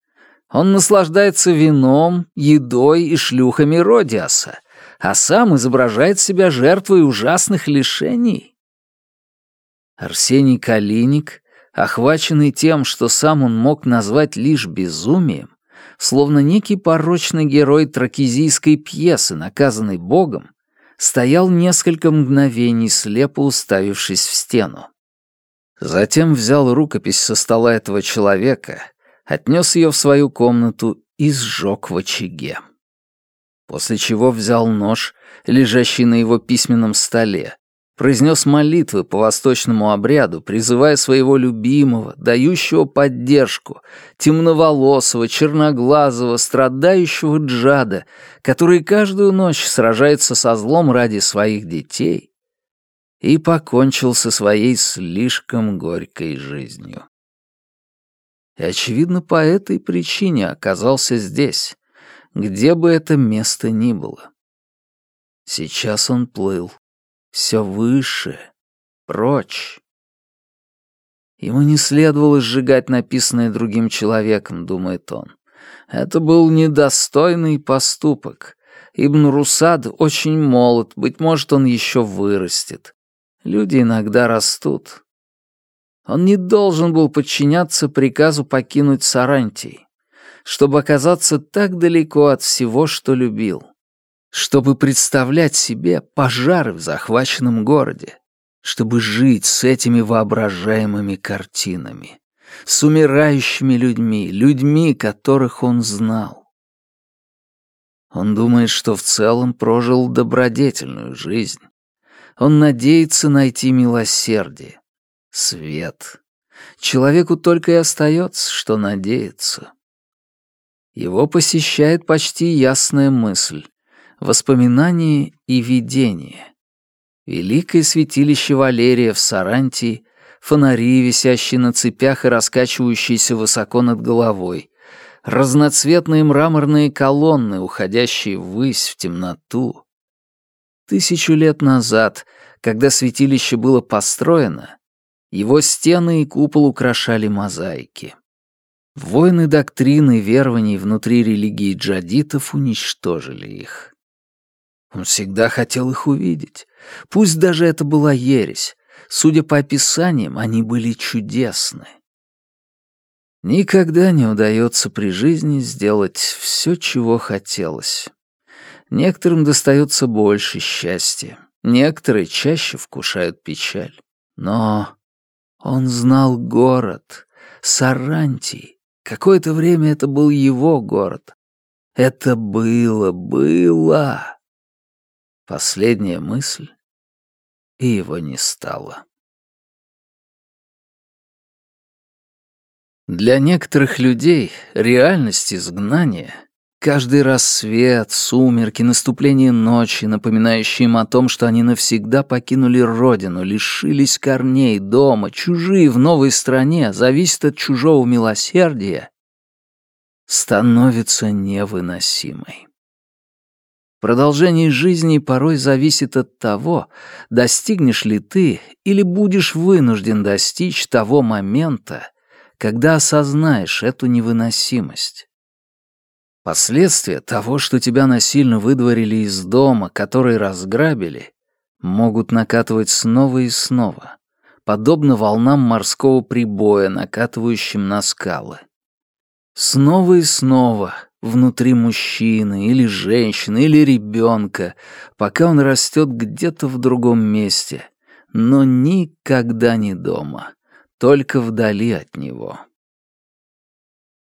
Он наслаждается вином, едой и шлюхами Родиаса, а сам изображает себя жертвой ужасных лишений? Арсений Калиник, охваченный тем, что сам он мог назвать лишь безумием, словно некий порочный герой тракизийской пьесы, наказанный Богом, стоял несколько мгновений, слепо уставившись в стену. Затем взял рукопись со стола этого человека, отнес ее в свою комнату и сжег в очаге. После чего взял нож, лежащий на его письменном столе, произнес молитвы по восточному обряду, призывая своего любимого, дающего поддержку, темноволосого, черноглазого, страдающего джада, который каждую ночь сражается со злом ради своих детей, и покончил со своей слишком горькой жизнью. И, очевидно, по этой причине оказался здесь, где бы это место ни было. Сейчас он плыл все выше, прочь. Ему не следовало сжигать написанное другим человеком, думает он. Это был недостойный поступок. Ибн Русад очень молод, быть может, он еще вырастет. Люди иногда растут. Он не должен был подчиняться приказу покинуть Сарантий, чтобы оказаться так далеко от всего, что любил чтобы представлять себе пожары в захваченном городе, чтобы жить с этими воображаемыми картинами, с умирающими людьми, людьми, которых он знал. Он думает, что в целом прожил добродетельную жизнь. Он надеется найти милосердие, свет. Человеку только и остается, что надеяться. Его посещает почти ясная мысль. Воспоминание и видение. Великое святилище Валерия в Сарантии, фонари, висящие на цепях и раскачивающиеся высоко над головой, разноцветные мраморные колонны, уходящие ввысь в темноту. Тысячу лет назад, когда святилище было построено, его стены и купол украшали мозаики. Войны доктрины верований внутри религии джадитов уничтожили их. Он всегда хотел их увидеть. Пусть даже это была ересь. Судя по описаниям, они были чудесны. Никогда не удается при жизни сделать все, чего хотелось. Некоторым достается больше счастья, некоторые чаще вкушают печаль. Но он знал город, Сарантий. Какое-то время это был его город. Это было, было. Последняя мысль, и его не стало. Для некоторых людей реальность изгнания — каждый рассвет, сумерки, наступление ночи, напоминающие им о том, что они навсегда покинули родину, лишились корней, дома, чужие в новой стране, зависят от чужого милосердия, становится невыносимой. Продолжение жизни порой зависит от того, достигнешь ли ты или будешь вынужден достичь того момента, когда осознаешь эту невыносимость. Последствия того, что тебя насильно выдворили из дома, который разграбили, могут накатывать снова и снова, подобно волнам морского прибоя, накатывающим на скалы. Снова и снова, внутри мужчины или женщины или ребенка, пока он растет где-то в другом месте, но никогда не дома только вдали от него.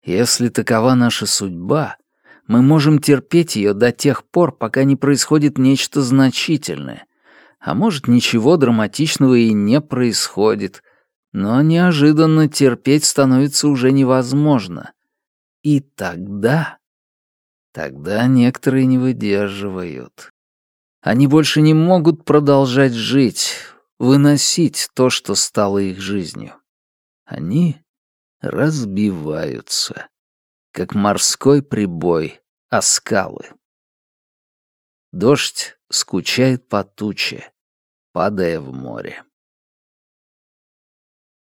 Если такова наша судьба, мы можем терпеть ее до тех пор, пока не происходит нечто значительное, а может, ничего драматичного и не происходит, но неожиданно терпеть становится уже невозможно. И тогда... Тогда некоторые не выдерживают. Они больше не могут продолжать жить, выносить то, что стало их жизнью. Они разбиваются, как морской прибой о скалы. Дождь скучает по туче, падая в море.